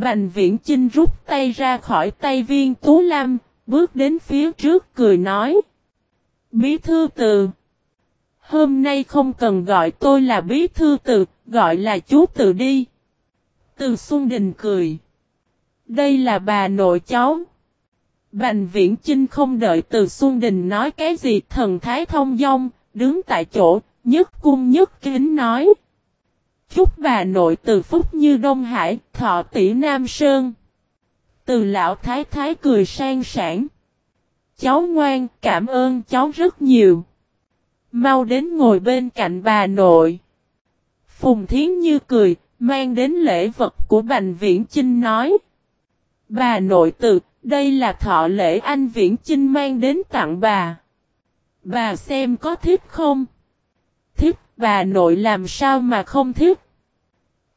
Bành viễn Chinh rút tay ra khỏi tay viên Tú Lam, bước đến phía trước cười nói. Bí thư từ. Hôm nay không cần gọi tôi là bí thư từ, gọi là chú từ đi. Từ Xuân Đình cười. Đây là bà nội cháu. Bành viễn Chinh không đợi từ Xuân Đình nói cái gì thần thái thông dong, đứng tại chỗ, nhất cung nhất kính nói. Chúc bà nội từ phúc như Đông Hải, thọ tỷ Nam Sơn. Từ lão thái thái cười sang sảng. Cháu ngoan, cảm ơn cháu rất nhiều. Mau đến ngồi bên cạnh bà nội. Phùng Thiến Như cười, mang đến lễ vật của Bành Viễn Chinh nói. Bà nội từ, đây là thọ lễ anh Viễn Chinh mang đến tặng bà. Bà xem có thích không? Bà nội làm sao mà không thích?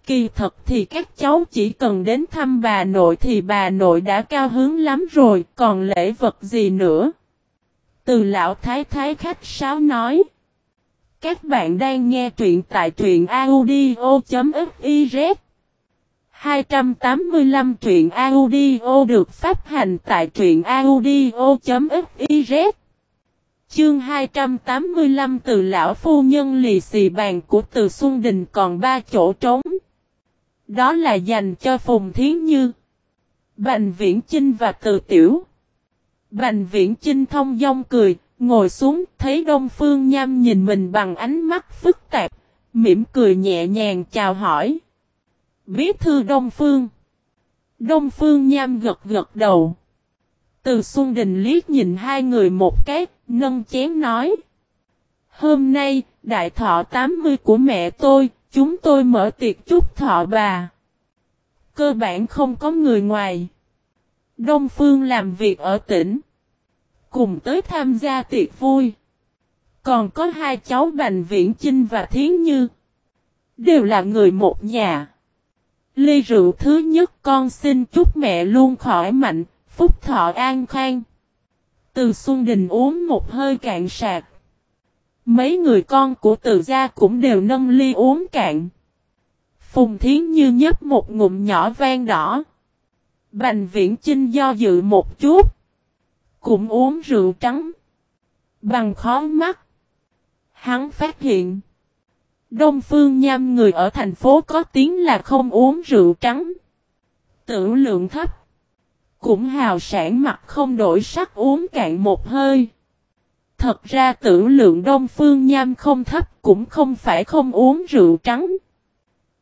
Kỳ thật thì các cháu chỉ cần đến thăm bà nội thì bà nội đã cao hứng lắm rồi, còn lễ vật gì nữa? Từ lão thái thái khách sáo nói. Các bạn đang nghe truyện tại truyện audio.fiz 285 truyện audio được phát hành tại truyện audio.fiz Chương 285 từ lão phu nhân lì xì bàn của từ Xuân Đình còn ba chỗ trống. Đó là dành cho Phùng Thiến Như, Bành Viễn Chinh và Từ Tiểu. Bành Viễn Chinh thông dong cười, ngồi xuống thấy Đông Phương Nham nhìn mình bằng ánh mắt phức tạp, mỉm cười nhẹ nhàng chào hỏi. Bí thư Đông Phương. Đông Phương Nham gật gật đầu. Từ Xuân Đình liếc nhìn hai người một cái, nâng chén nói. Hôm nay, đại thọ 80 của mẹ tôi, chúng tôi mở tiệc chúc thọ bà. Cơ bản không có người ngoài. Đông Phương làm việc ở tỉnh. Cùng tới tham gia tiệc vui. Còn có hai cháu Bành Viễn Chinh và Thiến Như. Đều là người một nhà. Ly rượu thứ nhất con xin chúc mẹ luôn khỏi mạnh, phúc thọ an khang. Từ Xuân Đình uống một hơi cạn sạc. Mấy người con của từ gia cũng đều nâng ly uống cạn. Phùng Thiến Như nhấp một ngụm nhỏ vang đỏ. Bành viễn Trinh do dự một chút. Cũng uống rượu trắng. Bằng khó mắt. Hắn phát hiện. Đông Phương Nham người ở thành phố có tiếng là không uống rượu trắng. Tử lượng thấp. Cũng hào sản mặt không đổi sắc uống cạn một hơi. Thật ra tử lượng Đông Phương Nham không thấp cũng không phải không uống rượu trắng.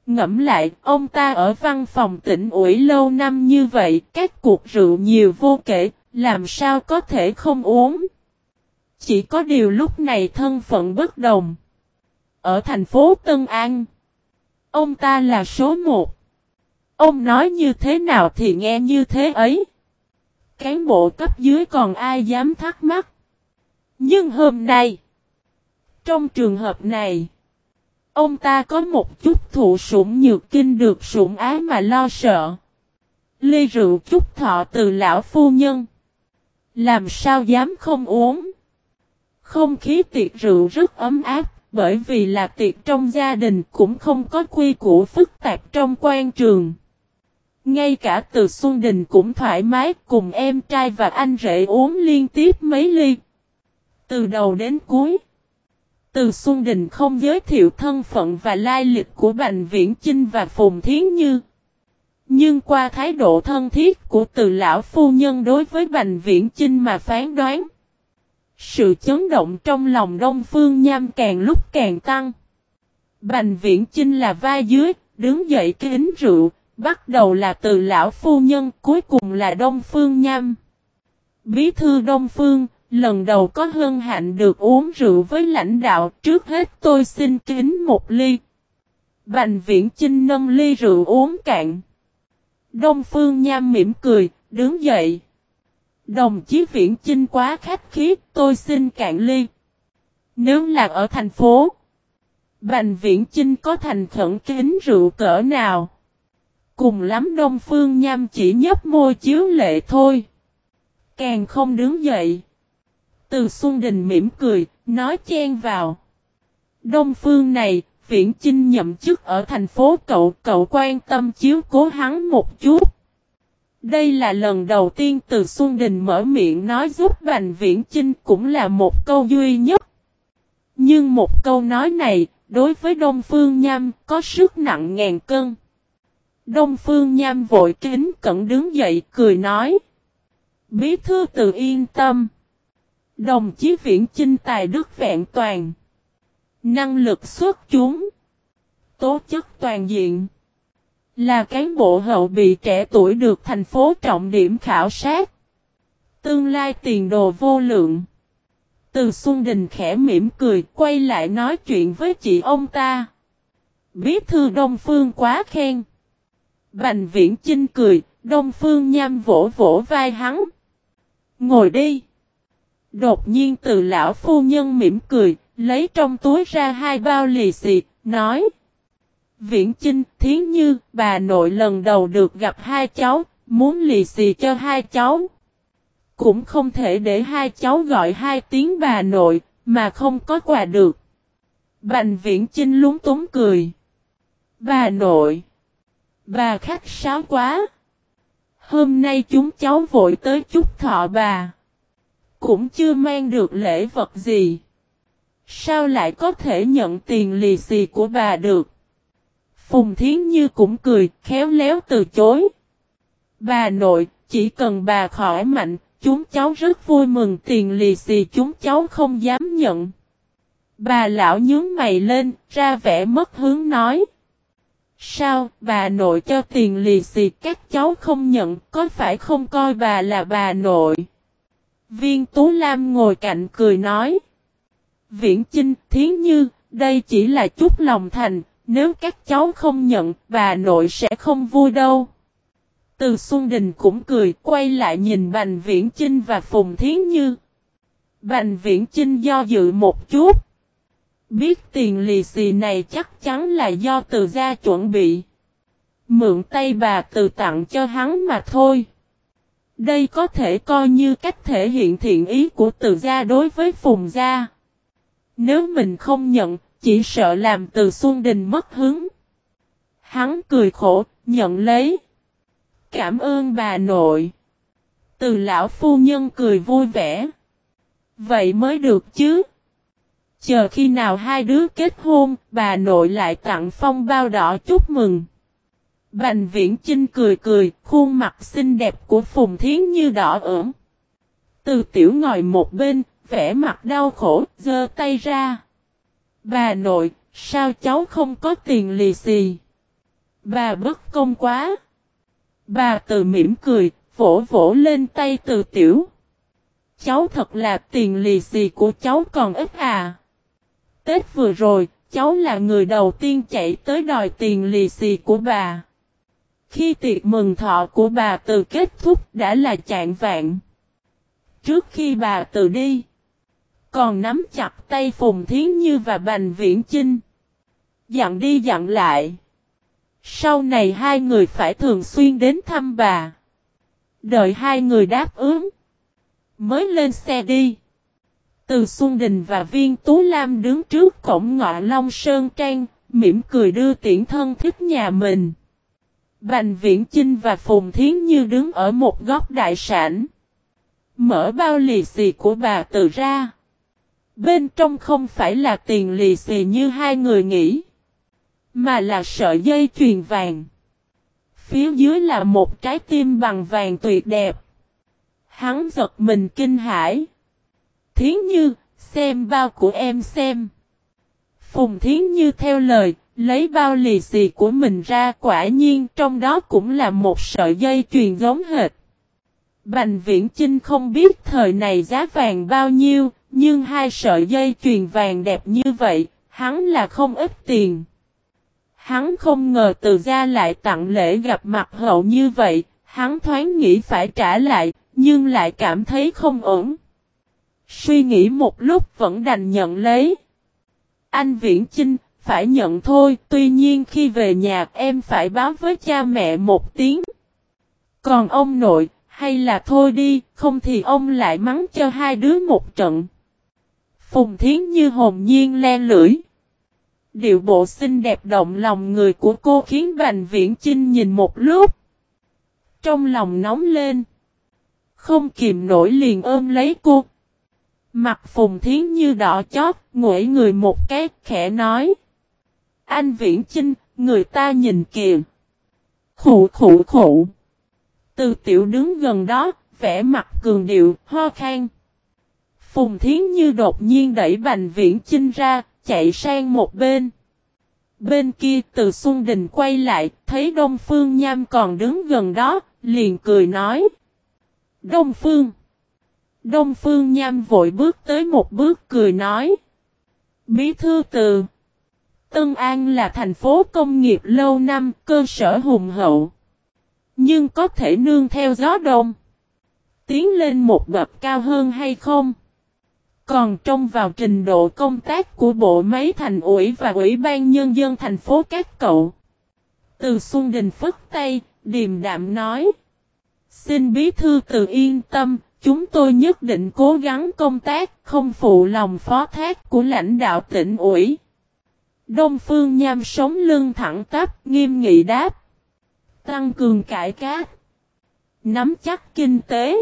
Ngẫm lại, ông ta ở văn phòng tỉnh ủy lâu năm như vậy, các cuộc rượu nhiều vô kể, làm sao có thể không uống. Chỉ có điều lúc này thân phận bất đồng. Ở thành phố Tân An, ông ta là số một. Ông nói như thế nào thì nghe như thế ấy. Cán bộ cấp dưới còn ai dám thắc mắc. Nhưng hôm nay, trong trường hợp này, ông ta có một chút thụ sủng nhược kinh được sủng ái mà lo sợ. Ly rượu chút thọ từ lão phu nhân. Làm sao dám không uống? Không khí tiệc rượu rất ấm áp, bởi vì là tiệc trong gia đình cũng không có quy củ phức tạp trong quan trường. Ngay cả từ Xuân Đình cũng thoải mái cùng em trai và anh rể uống liên tiếp mấy ly. Từ đầu đến cuối. Từ Xuân Đình không giới thiệu thân phận và lai lịch của Bành Viễn Chinh và Phùng Thiến Như. Nhưng qua thái độ thân thiết của từ lão phu nhân đối với Bành Viễn Chinh mà phán đoán. Sự chấn động trong lòng Đông Phương Nham càng lúc càng tăng. Bành Viễn Chinh là vai dưới, đứng dậy kính rượu, bắt đầu là từ lão phu nhân, cuối cùng là Đông Phương Nham. Bí thư Đông Phương, lần đầu có hân hạnh được uống rượu với lãnh đạo, trước hết tôi xin kính một ly. Bành Viễn Chinh nâng ly rượu uống cạn. Đông Phương Nham mỉm cười, đứng dậy. Đồng chí Viễn Chinh quá khách khí, tôi xin cạn ly. Nếu là ở thành phố, Bành Viễn Chinh có thành khẩn kính rượu cỡ nào? Cùng lắm Đông Phương Nham chỉ nhấp môi chiếu lệ thôi. Càng không đứng dậy. Từ Xuân Đình mỉm cười, nói chen vào. Đông Phương này, Viễn Chinh nhậm chức ở thành phố cậu, cậu quan tâm chiếu cố hắn một chút. Đây là lần đầu tiên từ Xuân Đình mở miệng nói giúp Bành Viễn Chinh cũng là một câu duy nhất. Nhưng một câu nói này, đối với Đông Phương Nham, có sức nặng ngàn cân. Đông Phương Nham vội kính cẩn đứng dậy cười nói. Bí thư tự yên tâm. Đồng chí viễn chinh tài đức vẹn toàn. Năng lực xuất chúng. Tố chất toàn diện. Là cán bộ hậu bị trẻ tuổi được thành phố trọng điểm khảo sát. Tương lai tiền đồ vô lượng. Từ Xuân Đình khẽ mỉm cười quay lại nói chuyện với chị ông ta. Bí thư Đông Phương quá khen. Bành viễn Trinh cười, Đông Phương nham vỗ vỗ vai hắn. Ngồi đi. Đột nhiên từ lão phu nhân mỉm cười, lấy trong túi ra hai bao lì xì, nói. Viễn Chinh, Thiến Như, bà nội lần đầu được gặp hai cháu, muốn lì xì cho hai cháu. Cũng không thể để hai cháu gọi hai tiếng bà nội, mà không có quà được. Bành Viễn Chinh lúng túng cười. Bà nội. Bà khách sáo quá. Hôm nay chúng cháu vội tới chúc thọ bà. Cũng chưa mang được lễ vật gì. Sao lại có thể nhận tiền lì xì của bà được? Phùng Thiến Như cũng cười, khéo léo từ chối. Bà nội, chỉ cần bà khỏi mạnh, chúng cháu rất vui mừng tiền lì xì chúng cháu không dám nhận. Bà lão nhướng mày lên, ra vẻ mất hướng nói. Sao, bà nội cho tiền lì xì các cháu không nhận, có phải không coi bà là bà nội? Viên Tú Lam ngồi cạnh cười nói. Viễn Chinh, Thiến Như, đây chỉ là chút lòng thành, nếu các cháu không nhận, bà nội sẽ không vui đâu. Từ Xuân Đình cũng cười, quay lại nhìn Bành Viễn Chinh và Phùng Thiến Như. Bành Viễn Chinh do dự một chút. Biết tiền lì xì này chắc chắn là do từ gia chuẩn bị. Mượn tay bà từ tặng cho hắn mà thôi. Đây có thể coi như cách thể hiện thiện ý của từ gia đối với phùng gia. Nếu mình không nhận, chỉ sợ làm từ Xuân Đình mất hứng. Hắn cười khổ, nhận lấy. Cảm ơn bà nội. Từ lão phu nhân cười vui vẻ. Vậy mới được chứ. Chờ khi nào hai đứa kết hôn, bà nội lại tặng phong bao đỏ chúc mừng. Bành viễn Trinh cười cười, khuôn mặt xinh đẹp của Phùng Thiến như đỏ ửng. Từ tiểu ngồi một bên, vẻ mặt đau khổ, giơ tay ra. Bà nội, sao cháu không có tiền lì xì? Bà bất công quá. Bà từ mỉm cười, vỗ vỗ lên tay từ tiểu. Cháu thật là tiền lì xì của cháu còn ít à. Tết vừa rồi, cháu là người đầu tiên chạy tới đòi tiền lì xì của bà. Khi tiệc mừng thọ của bà từ kết thúc đã là chạng vạn. Trước khi bà từ đi, còn nắm chặt tay Phùng Thiến Như và Bành Viễn Chinh. Dặn đi dặn lại. Sau này hai người phải thường xuyên đến thăm bà. Đợi hai người đáp ứng. Mới lên xe đi. Từ Xuân Đình và Viên Tú Lam đứng trước cổng ngọ Long Sơn Trang, mỉm cười đưa tiễn thân thích nhà mình. Bành Viễn Chinh và Phùng Thiến Như đứng ở một góc đại sản. Mở bao lì xì của bà từ ra. Bên trong không phải là tiền lì xì như hai người nghĩ. Mà là sợi dây chuyền vàng. Phía dưới là một trái tim bằng vàng tuyệt đẹp. Hắn giật mình kinh hãi. Thiến Như, xem bao của em xem. Phùng Thiến Như theo lời, lấy bao lì xì của mình ra quả nhiên trong đó cũng là một sợi dây truyền giống hệt. Bành viễn Trinh không biết thời này giá vàng bao nhiêu, nhưng hai sợi dây truyền vàng đẹp như vậy, hắn là không ít tiền. Hắn không ngờ từ gia lại tặng lễ gặp mặt hậu như vậy, hắn thoáng nghĩ phải trả lại, nhưng lại cảm thấy không ổn. Suy nghĩ một lúc vẫn đành nhận lấy. Anh Viễn Chinh, phải nhận thôi, tuy nhiên khi về nhà em phải báo với cha mẹ một tiếng. Còn ông nội, hay là thôi đi, không thì ông lại mắng cho hai đứa một trận. Phùng Thiến như hồn nhiên len lưỡi. Điệu bộ xinh đẹp động lòng người của cô khiến Bành Viễn Chinh nhìn một lúc. Trong lòng nóng lên. Không kìm nổi liền ôm lấy cô. Mặt phùng thiến như đỏ chót, nguội người một cái, khẽ nói. Anh Viễn Chinh, người ta nhìn kìa. Khủ khủ khủ. Từ tiểu đứng gần đó, vẻ mặt cường điệu, ho khan. Phùng Thiến Như đột nhiên đẩy Bành Viễn Chinh ra, chạy sang một bên. Bên kia từ Xuân Đình quay lại, thấy Đông Phương Nham còn đứng gần đó, liền cười nói. Đông Phương. Đông Phương Nham vội bước tới một bước cười nói. Bí thư từ. Tân An là thành phố công nghiệp lâu năm, cơ sở hùng hậu. Nhưng có thể nương theo gió đông. Tiến lên một bậc cao hơn hay không? Còn trông vào trình độ công tác của bộ máy thành ủy và ủy ban nhân dân thành phố các cậu. Từ Xuân Đình phất tay, điềm đạm nói. Xin bí thư từ yên tâm, chúng tôi nhất định cố gắng công tác, không phụ lòng phó thác của lãnh đạo tỉnh ủy. Đông Phương Nham sống lưng thẳng tắp, nghiêm nghị đáp. Tăng cường cải cát. Nắm chắc kinh tế.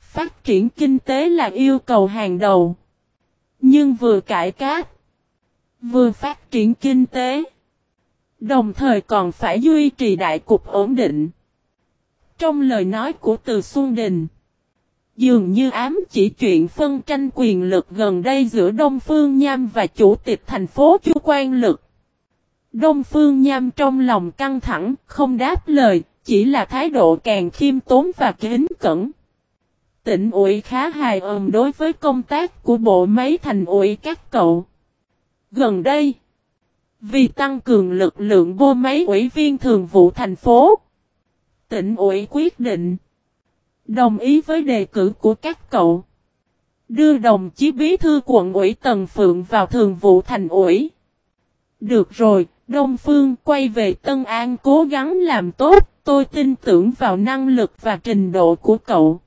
Phát triển kinh tế là yêu cầu hàng đầu. Nhưng vừa cải cát. Vừa phát triển kinh tế. Đồng thời còn phải duy trì đại cục ổn định. Trong lời nói của Từ Xuân Đình. Dường như ám chỉ chuyện phân tranh quyền lực gần đây giữa Đông Phương Nham và Chủ tịch thành phố Chu Quan Lực. Đông Phương Nham trong lòng căng thẳng, không đáp lời, chỉ là thái độ càng khiêm tốn và kính cẩn. Tỉnh ủy khá hài ầm đối với công tác của bộ máy thành ủy các cậu. Gần đây, vì tăng cường lực lượng bộ máy ủy viên thường vụ thành phố, tỉnh ủy quyết định đồng ý với đề cử của các cậu. Đưa đồng chí bí thư quận ủy Tần Phượng vào thường vụ thành ủy. Được rồi, Đông Phương quay về Tân An cố gắng làm tốt, tôi tin tưởng vào năng lực và trình độ của cậu.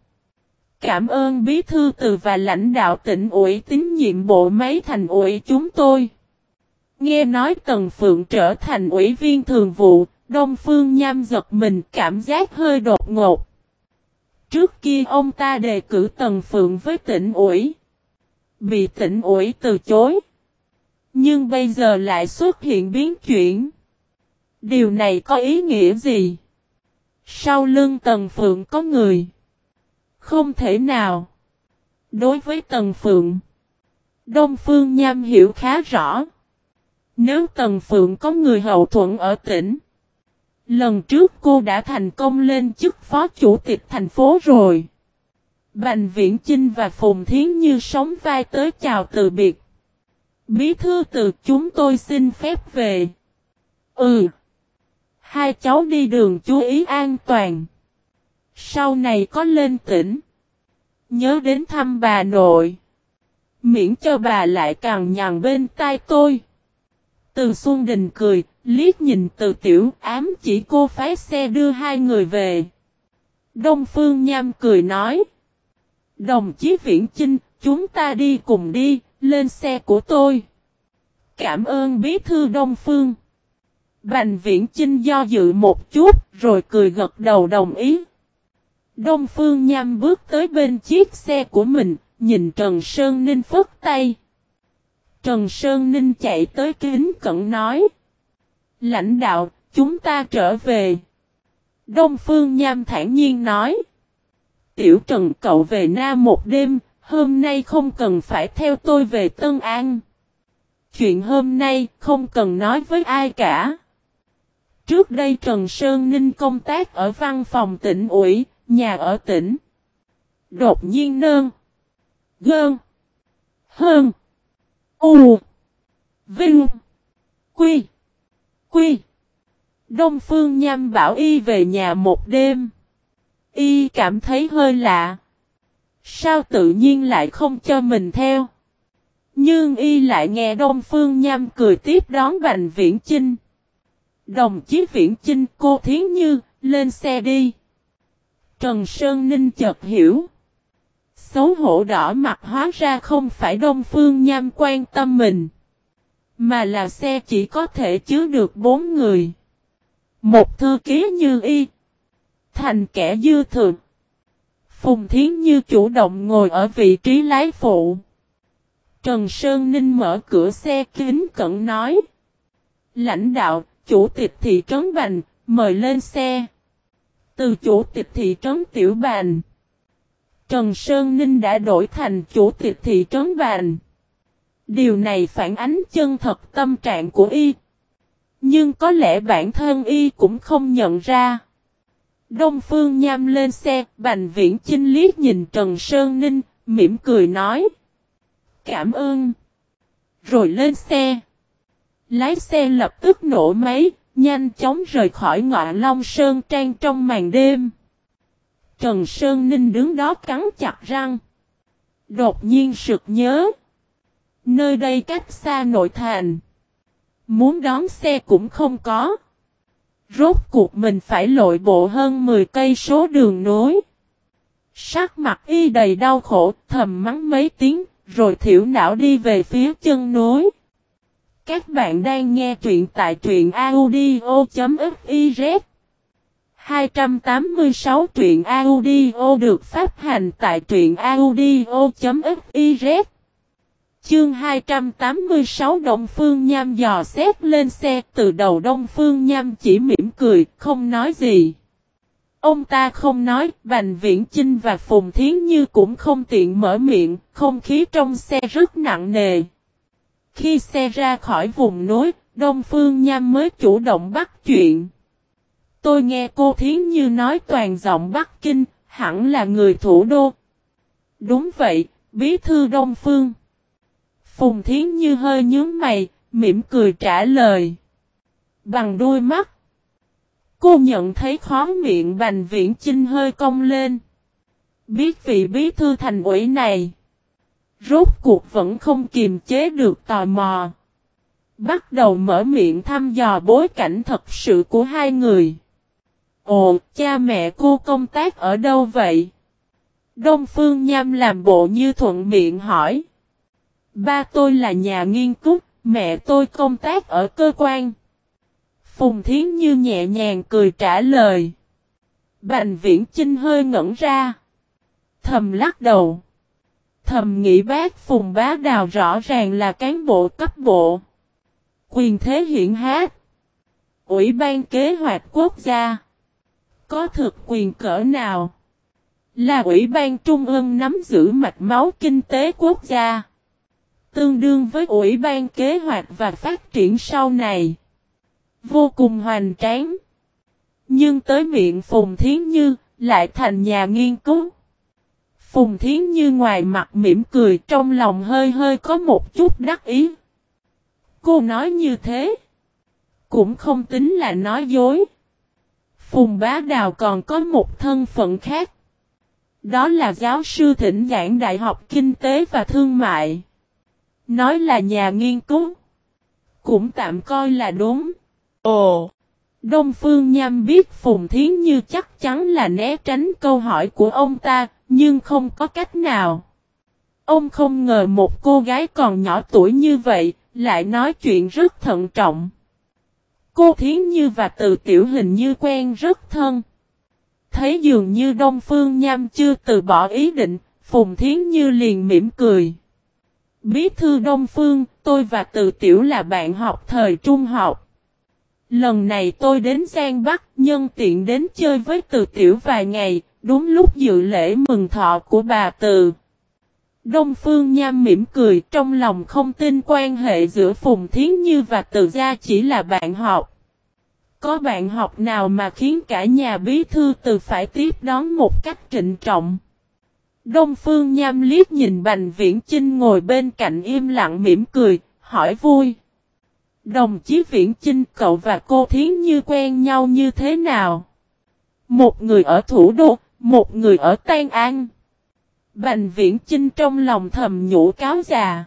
Cảm ơn bí thư từ và lãnh đạo tỉnh ủy tín nhiệm bộ máy thành ủy chúng tôi. Nghe nói Tần Phượng trở thành ủy viên thường vụ, Đông Phương nham giật mình cảm giác hơi đột ngột. Trước kia ông ta đề cử Tần Phượng với tỉnh ủy. Bị tỉnh ủy từ chối. Nhưng bây giờ lại xuất hiện biến chuyển. Điều này có ý nghĩa gì? Sau lưng Tần Phượng có người. Không thể nào. Đối với Tần Phượng. Đông Phương Nham hiểu khá rõ. Nếu Tần Phượng có người hậu thuẫn ở tỉnh. Lần trước cô đã thành công lên chức phó chủ tịch thành phố rồi. Bành Viễn Chinh và Phùng Thiến Như sống vai tới chào từ biệt. Bí thư từ chúng tôi xin phép về. Ừ. Hai cháu đi đường chú ý an toàn. Sau này có lên tỉnh. Nhớ đến thăm bà nội. Miễn cho bà lại càng nhằn bên tai tôi. Từ Xuân Đình cười, liếc nhìn từ tiểu ám chỉ cô phái xe đưa hai người về. Đông Phương Nham cười nói. Đồng chí Viễn Chinh, chúng ta đi cùng đi, lên xe của tôi. Cảm ơn bí thư Đông Phương. Bành Viễn Chinh do dự một chút, rồi cười gật đầu đồng ý. Đông Phương Nham bước tới bên chiếc xe của mình, nhìn Trần Sơn Ninh phất tay. Trần Sơn Ninh chạy tới kính cận nói. Lãnh đạo, chúng ta trở về. Đông Phương Nham thản nhiên nói. Tiểu Trần cậu về Nam một đêm, hôm nay không cần phải theo tôi về Tân An. Chuyện hôm nay không cần nói với ai cả. Trước đây Trần Sơn Ninh công tác ở văn phòng tỉnh ủy, nhà ở tỉnh. Đột nhiên nơn. Gơn. Hơn. U. Vinh. Quy. Quy. Đông Phương Nham bảo y về nhà một đêm. Y cảm thấy hơi lạ. Sao tự nhiên lại không cho mình theo? Nhưng y lại nghe Đông Phương Nham cười tiếp đón Bành Viễn Chinh. Đồng chí Viễn Chinh cô Thiến Như, lên xe đi. Trần Sơn Ninh chợt hiểu. Xấu hổ đỏ mặt hóa ra không phải Đông Phương Nham quan tâm mình. Mà là xe chỉ có thể chứa được bốn người. Một thư ký như y. Thành kẻ dư thượng. Phùng Thiến Như chủ động ngồi ở vị trí lái phụ. Trần Sơn Ninh mở cửa xe kính cẩn nói. Lãnh đạo, chủ tịch thị trấn Bành, mời lên xe. Từ chủ tịch thị trấn Tiểu Bành. Trần Sơn Ninh đã đổi thành chủ tịch thị trấn Bành. Điều này phản ánh chân thật tâm trạng của y. Nhưng có lẽ bản thân y cũng không nhận ra. Đông Phương Nham lên xe, Bành Viễn Chinh liếc nhìn Trần Sơn Ninh, mỉm cười nói. Cảm ơn. Rồi lên xe. Lái xe lập tức nổ máy, nhanh chóng rời khỏi ngọa Long Sơn Trang trong màn đêm. Trần Sơn Ninh đứng đó cắn chặt răng. Đột nhiên sực nhớ. Nơi đây cách xa nội thành. Muốn đón xe cũng không có. Rốt cuộc mình phải lội bộ hơn 10 cây số đường nối. Sắc mặt y đầy đau khổ, thầm mắng mấy tiếng, rồi thiểu não đi về phía chân núi. Các bạn đang nghe truyện tại truyện audio.fiz 286 truyện audio được phát hành tại truyện audio.fiz Chương 286 Đông Phương Nham dò xét lên xe từ đầu Đông Phương Nham chỉ mỉm cười, không nói gì. Ông ta không nói, Bành Viễn Chinh và Phùng Thiến Như cũng không tiện mở miệng, không khí trong xe rất nặng nề. Khi xe ra khỏi vùng núi, Đông Phương Nham mới chủ động bắt chuyện. Tôi nghe cô Thiến Như nói toàn giọng Bắc Kinh, hẳn là người thủ đô. Đúng vậy, bí thư Đông Phương. Phùng Thiến Như hơi nhướng mày, mỉm cười trả lời. Bằng đôi mắt. Cô nhận thấy khó miệng Bành Viễn Chinh hơi cong lên. Biết vị bí thư thành ủy này. Rốt cuộc vẫn không kiềm chế được tò mò. Bắt đầu mở miệng thăm dò bối cảnh thật sự của hai người. Ồ, cha mẹ cô công tác ở đâu vậy? Đông Phương Nham làm bộ như thuận miệng hỏi. Ba tôi là nhà nghiên cứu, mẹ tôi công tác ở cơ quan. Phùng Thiến Như nhẹ nhàng cười trả lời. Bành viễn chinh hơi ngẩn ra. Thầm lắc đầu. Thầm nghĩ bác Phùng Bá Đào rõ ràng là cán bộ cấp bộ. Quyền thế hiện hát. Ủy ban kế hoạch quốc gia. Có thực quyền cỡ nào? Là ủy ban trung ương nắm giữ mạch máu kinh tế quốc gia. Tương đương với ủy ban kế hoạch và phát triển sau này. Vô cùng hoành tráng. Nhưng tới miệng Phùng Thiến Như, lại thành nhà nghiên cứu. Phùng Thiến Như ngoài mặt mỉm cười trong lòng hơi hơi có một chút đắc ý. Cô nói như thế. Cũng không tính là nói dối. Phùng Bá Đào còn có một thân phận khác. Đó là giáo sư thỉnh giảng Đại học Kinh tế và Thương mại. Nói là nhà nghiên cứu. Cũng tạm coi là đúng. Ồ! Đông Phương Nham biết Phùng Thiến Như chắc chắn là né tránh câu hỏi của ông ta, nhưng không có cách nào. Ông không ngờ một cô gái còn nhỏ tuổi như vậy, lại nói chuyện rất thận trọng. Cô Thiến Như và từ tiểu hình như quen rất thân. Thấy dường như Đông Phương Nham chưa từ bỏ ý định, Phùng Thiến Như liền mỉm cười. Bí thư Đông Phương, tôi và từ tiểu là bạn học thời trung học. Lần này tôi đến Giang Bắc nhân tiện đến chơi với từ tiểu vài ngày, đúng lúc dự lễ mừng thọ của bà từ. Đông Phương Nham mỉm cười trong lòng không tin quan hệ giữa Phùng Thiến Như và Từ Gia chỉ là bạn học. Có bạn học nào mà khiến cả nhà bí thư từ phải tiếp đón một cách trịnh trọng. Đông Phương Nham liếc nhìn Bành Viễn Chinh ngồi bên cạnh im lặng mỉm cười, hỏi vui. Đồng chí Viễn Chinh cậu và cô Thiến Như quen nhau như thế nào? Một người ở thủ đô, một người ở Tân An. Bành Viễn Chinh trong lòng thầm nhủ cáo già.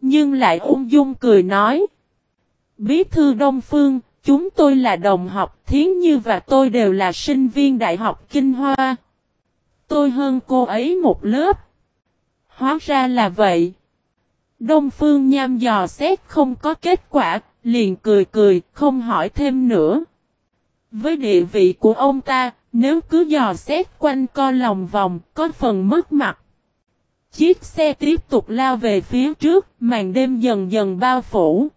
Nhưng lại ung dung cười nói. Bí thư Đông Phương, chúng tôi là đồng học, Thiến Như và tôi đều là sinh viên Đại học Kinh Hoa. Tôi hơn cô ấy một lớp. Hóa ra là vậy. Đông Phương Nham dò xét không có kết quả, liền cười cười, không hỏi thêm nữa. Với địa vị của ông ta, nếu cứ dò xét quanh co lòng vòng, có phần mất mặt. Chiếc xe tiếp tục lao về phía trước, màn đêm dần dần bao phủ.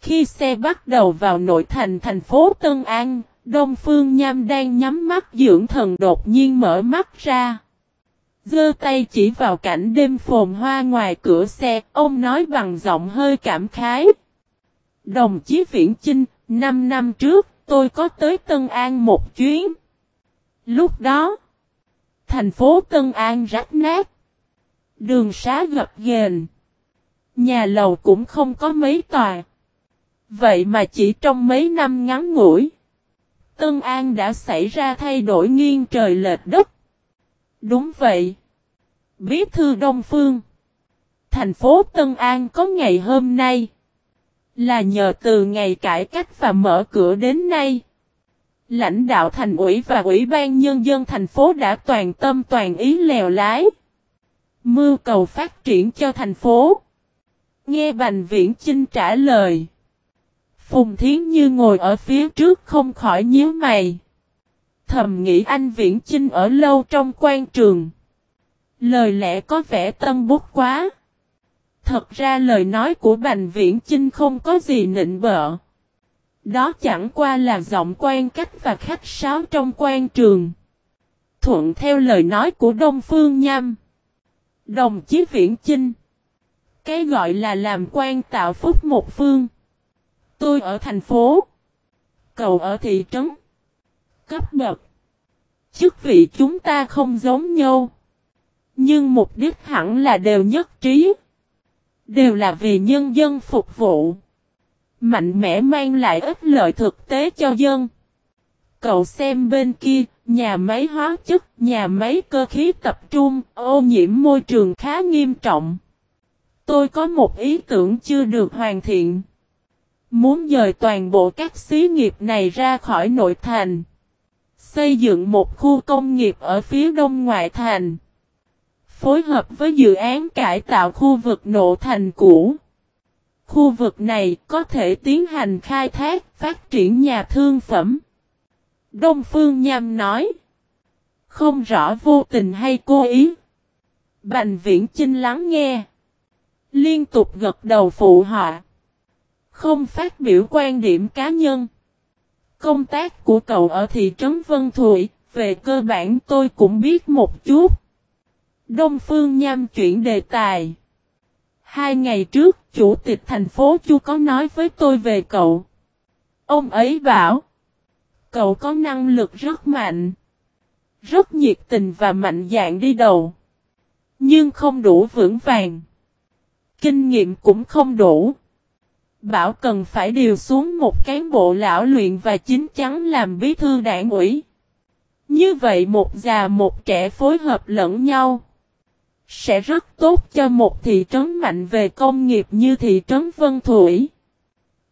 Khi xe bắt đầu vào nội thành thành phố Tân An, Đông Phương Nham đang nhắm mắt dưỡng thần đột nhiên mở mắt ra. Giơ tay chỉ vào cảnh đêm phồn hoa ngoài cửa xe, ông nói bằng giọng hơi cảm khái. Đồng chí Viễn Chinh, 5 năm trước, tôi có tới Tân An một chuyến. Lúc đó, thành phố Tân An rách nát. Đường xá gập ghềnh. Nhà lầu cũng không có mấy tòa. Vậy mà chỉ trong mấy năm ngắn ngủi, Tân An đã xảy ra thay đổi nghiêng trời lệch đất. Đúng vậy. Bí thư Đông Phương. Thành phố Tân An có ngày hôm nay. Là nhờ từ ngày cải cách và mở cửa đến nay. Lãnh đạo thành ủy và ủy ban nhân dân thành phố đã toàn tâm toàn ý lèo lái. Mưu cầu phát triển cho thành phố. Nghe Bành Viễn Chinh trả lời. Phùng Thiến Như ngồi ở phía trước không khỏi nhíu mày. Thầm nghĩ anh Viễn Chinh ở lâu trong quan trường. Lời lẽ có vẻ tân bút quá. Thật ra lời nói của Bành Viễn Chinh không có gì nịnh bợ. Đó chẳng qua là giọng quan cách và khách sáo trong quan trường. Thuận theo lời nói của Đông Phương Nham. Đồng chí Viễn Chinh. Cái gọi là làm quan tạo phúc một phương. Tôi ở thành phố. Cậu ở thị trấn. Cấp bậc. Chức vị chúng ta không giống nhau. Nhưng mục đích hẳn là đều nhất trí. Đều là vì nhân dân phục vụ. Mạnh mẽ mang lại ích lợi thực tế cho dân. Cậu xem bên kia, nhà máy hóa chất, nhà máy cơ khí tập trung, ô nhiễm môi trường khá nghiêm trọng. Tôi có một ý tưởng chưa được hoàn thiện. Muốn dời toàn bộ các xí nghiệp này ra khỏi nội thành. Xây dựng một khu công nghiệp ở phía đông ngoại thành. Phối hợp với dự án cải tạo khu vực nội thành cũ. Khu vực này có thể tiến hành khai thác, phát triển nhà thương phẩm. Đông Phương Nham nói. Không rõ vô tình hay cố ý. Bành viễn chinh lắng nghe. Liên tục gật đầu phụ họ. Không phát biểu quan điểm cá nhân. Công tác của cậu ở thị trấn Vân Thụy, về cơ bản tôi cũng biết một chút. Đông Phương Nham chuyển đề tài. Hai ngày trước, chủ tịch thành phố Chu có nói với tôi về cậu. Ông ấy bảo, cậu có năng lực rất mạnh, rất nhiệt tình và mạnh dạn đi đầu. Nhưng không đủ vững vàng. Kinh nghiệm cũng không đủ. Bảo cần phải điều xuống một cán bộ lão luyện và chính chắn làm bí thư đảng ủy. Như vậy một già một trẻ phối hợp lẫn nhau. Sẽ rất tốt cho một thị trấn mạnh về công nghiệp như thị trấn Vân Thủy.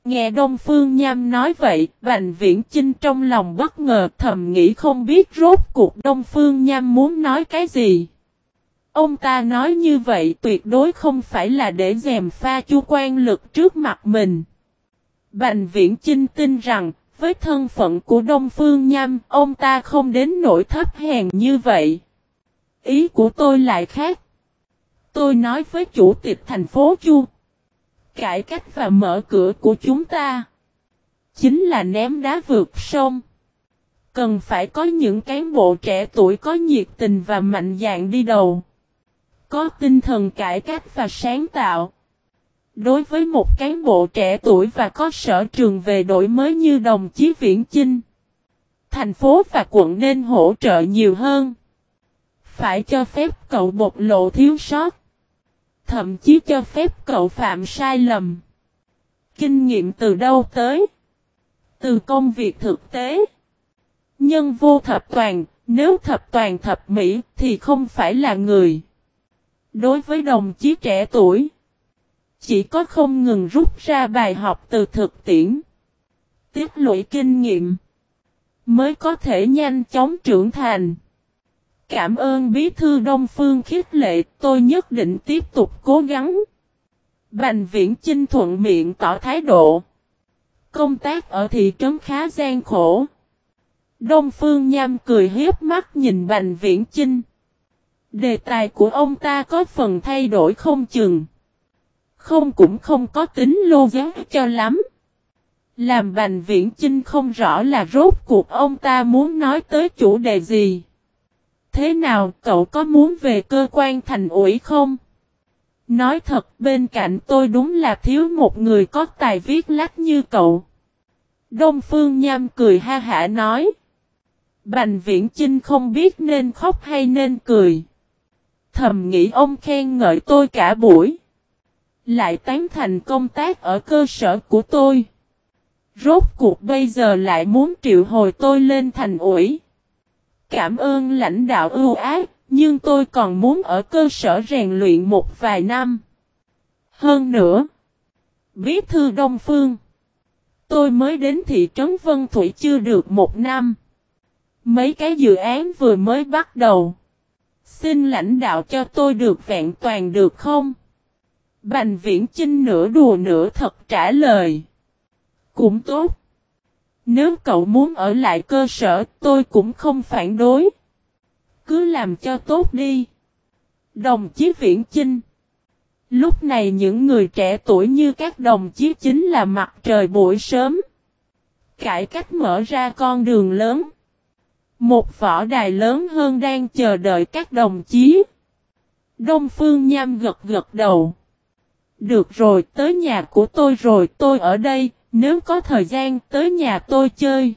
Nghe Đông Phương Nham nói vậy, Bành Viễn Chinh trong lòng bất ngờ thầm nghĩ không biết rốt cuộc Đông Phương Nham muốn nói cái gì. Ông ta nói như vậy tuyệt đối không phải là để dèm pha chu quan lực trước mặt mình. Bành viễn Chinh tin rằng, với thân phận của Đông Phương Nham, ông ta không đến nỗi thấp hèn như vậy. Ý của tôi lại khác. Tôi nói với chủ tịch thành phố Chu. Cải cách và mở cửa của chúng ta. Chính là ném đá vượt sông. Cần phải có những cán bộ trẻ tuổi có nhiệt tình và mạnh dạn đi đầu. Có tinh thần cải cách và sáng tạo. Đối với một cán bộ trẻ tuổi và có sở trường về đổi mới như đồng chí Viễn Chinh, thành phố và quận nên hỗ trợ nhiều hơn. Phải cho phép cậu bộc lộ thiếu sót. Thậm chí cho phép cậu phạm sai lầm. Kinh nghiệm từ đâu tới? Từ công việc thực tế. Nhân vô thập toàn, nếu thập toàn thập mỹ thì không phải là người. Đối với đồng chí trẻ tuổi, chỉ có không ngừng rút ra bài học từ thực tiễn, tiết lũy kinh nghiệm, mới có thể nhanh chóng trưởng thành. Cảm ơn bí thư Đông Phương khích lệ, tôi nhất định tiếp tục cố gắng. Bành viễn Chinh thuận miệng tỏ thái độ. Công tác ở thị trấn khá gian khổ. Đông Phương Nham cười hiếp mắt nhìn Bành Viễn Chinh. Đề tài của ông ta có phần thay đổi không chừng. Không cũng không có tính lô giáo cho lắm. Làm Bành Viễn Chinh không rõ là rốt cuộc ông ta muốn nói tới chủ đề gì. Thế nào, cậu có muốn về cơ quan thành ủy không? Nói thật, bên cạnh tôi đúng là thiếu một người có tài viết lách như cậu. Đông Phương Nham cười ha hả nói. Bành Viễn Chinh không biết nên khóc hay nên cười. Thầm nghĩ ông khen ngợi tôi cả buổi. Lại tán thành công tác ở cơ sở của tôi. Rốt cuộc bây giờ lại muốn triệu hồi tôi lên thành ủy. Cảm ơn lãnh đạo ưu ái, nhưng tôi còn muốn ở cơ sở rèn luyện một vài năm. Hơn nữa, bí thư Đông Phương, tôi mới đến thị trấn Vân Thủy chưa được một năm. Mấy cái dự án vừa mới bắt đầu. Xin lãnh đạo cho tôi được vẹn toàn được không? Bành viễn Trinh nửa đùa nửa thật trả lời. Cũng tốt. Nếu cậu muốn ở lại cơ sở tôi cũng không phản đối. Cứ làm cho tốt đi. Đồng chí Viễn Chinh. Lúc này những người trẻ tuổi như các đồng chí chính là mặt trời buổi sớm. Cải cách mở ra con đường lớn. Một võ đài lớn hơn đang chờ đợi các đồng chí. Đông Phương Nham gật gật đầu. Được rồi, tới nhà của tôi rồi, tôi ở đây, nếu có thời gian tới nhà tôi chơi.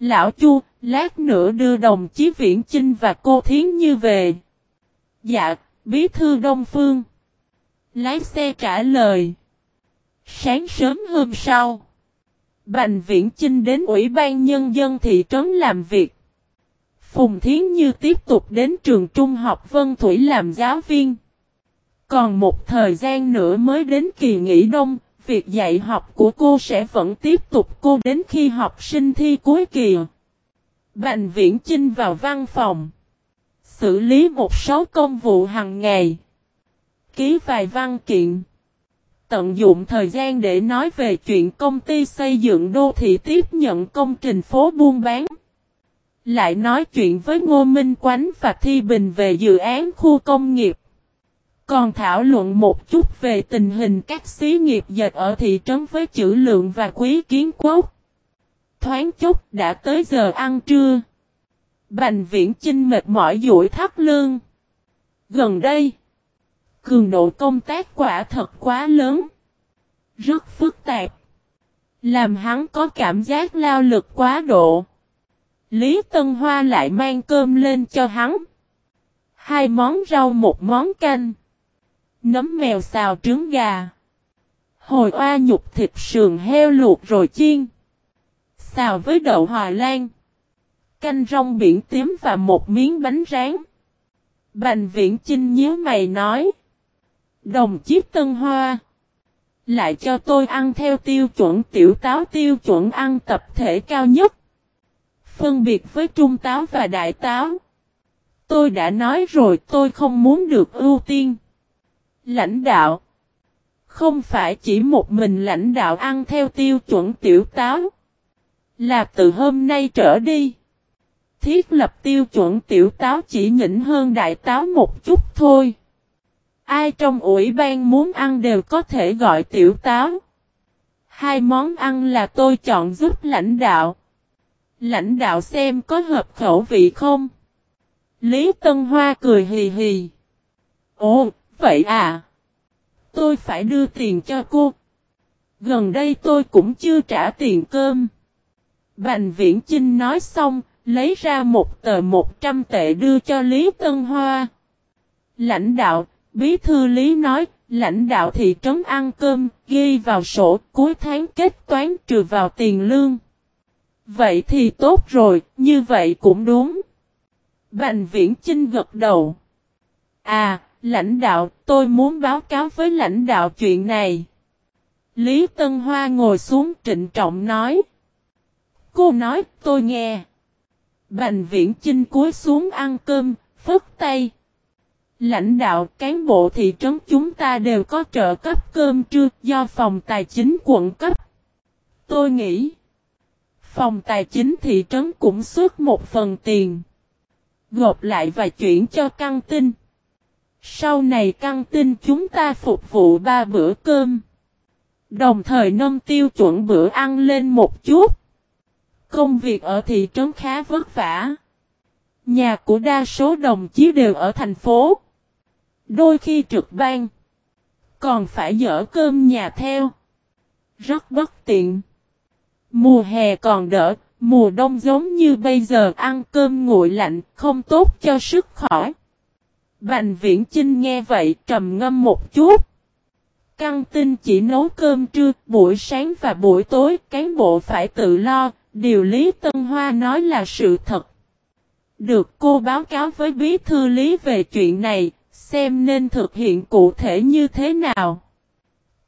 Lão Chu, lát nữa đưa đồng chí Viễn Chinh và cô Thiến Như về. Dạ, bí thư Đông Phương. Lái xe trả lời. Sáng sớm hôm sau. Bành Viễn Chinh đến Ủy ban Nhân dân thị trấn làm việc. Phùng Thiến Như tiếp tục đến trường trung học Vân Thủy làm giáo viên. Còn một thời gian nữa mới đến kỳ nghỉ đông, việc dạy học của cô sẽ vẫn tiếp tục cô đến khi học sinh thi cuối kỳ. Bành viễn Trinh vào văn phòng. Xử lý một số công vụ hàng ngày. Ký vài văn kiện. Tận dụng thời gian để nói về chuyện công ty xây dựng đô thị tiếp nhận công trình phố buôn bán. Lại nói chuyện với Ngô Minh Quánh và Thi Bình về dự án khu công nghiệp. Còn thảo luận một chút về tình hình các xí nghiệp dệt ở thị trấn với chữ lượng và quý kiến quốc. Thoáng chút đã tới giờ ăn trưa. Bành viễn chinh mệt mỏi duỗi thắt lương. Gần đây, cường độ công tác quả thật quá lớn. Rất phức tạp. Làm hắn có cảm giác lao lực quá độ. Lý Tân Hoa lại mang cơm lên cho hắn. Hai món rau một món canh. Nấm mèo xào trứng gà. Hồi oa nhục thịt sườn heo luộc rồi chiên. Xào với đậu hòa lan. Canh rong biển tím và một miếng bánh rán. Bành viễn chinh nhớ mày nói. Đồng chí Tân Hoa. Lại cho tôi ăn theo tiêu chuẩn tiểu táo tiêu chuẩn ăn tập thể cao nhất. Phân biệt với trung táo và đại táo. Tôi đã nói rồi, tôi không muốn được ưu tiên. Lãnh đạo Không phải chỉ một mình lãnh đạo ăn theo tiêu chuẩn tiểu táo. Là từ hôm nay trở đi. Thiết lập tiêu chuẩn tiểu táo chỉ nhỉnh hơn đại táo một chút thôi. Ai trong ủy ban muốn ăn đều có thể gọi tiểu táo. Hai món ăn là tôi chọn giúp lãnh đạo. Lãnh đạo xem có hợp khẩu vị không? Lý Tân Hoa cười hì hì. Ồ, vậy à? Tôi phải đưa tiền cho cô. Gần đây tôi cũng chưa trả tiền cơm. Bành Viễn Chinh nói xong, lấy ra một tờ 100 tệ đưa cho Lý Tân Hoa. Lãnh đạo, bí thư Lý nói, lãnh đạo thị trấn ăn cơm, ghi vào sổ, cuối tháng kết toán trừ vào tiền lương. Vậy thì tốt rồi, như vậy cũng đúng. Bành Viễn Chinh gật đầu. À, Lãnh đạo, tôi muốn báo cáo với lãnh đạo chuyện này. Lý Tân Hoa ngồi xuống trịnh trọng nói. Cô nói, tôi nghe. Bành viễn chinh cúi xuống ăn cơm, phức tay. Lãnh đạo cán bộ thị trấn chúng ta đều có trợ cấp cơm trưa do phòng tài chính quận cấp. Tôi nghĩ, phòng tài chính thị trấn cũng xuất một phần tiền. Gộp lại và chuyển cho căng tin. Sau này căng tin chúng ta phục vụ ba bữa cơm. Đồng thời nâng tiêu chuẩn bữa ăn lên một chút. Công việc ở thị trấn khá vất vả. Nhà của đa số đồng chí đều ở thành phố. Đôi khi trực ban. Còn phải dỡ cơm nhà theo. Rất bất tiện. Mùa hè còn đỡ, mùa đông giống như bây giờ ăn cơm nguội lạnh, không tốt cho sức khỏe. Bành viễn trinh nghe vậy trầm ngâm một chút. Căng tin chỉ nấu cơm trưa, buổi sáng và buổi tối, cán bộ phải tự lo, điều Lý Tân Hoa nói là sự thật. Được cô báo cáo với bí thư Lý về chuyện này, xem nên thực hiện cụ thể như thế nào.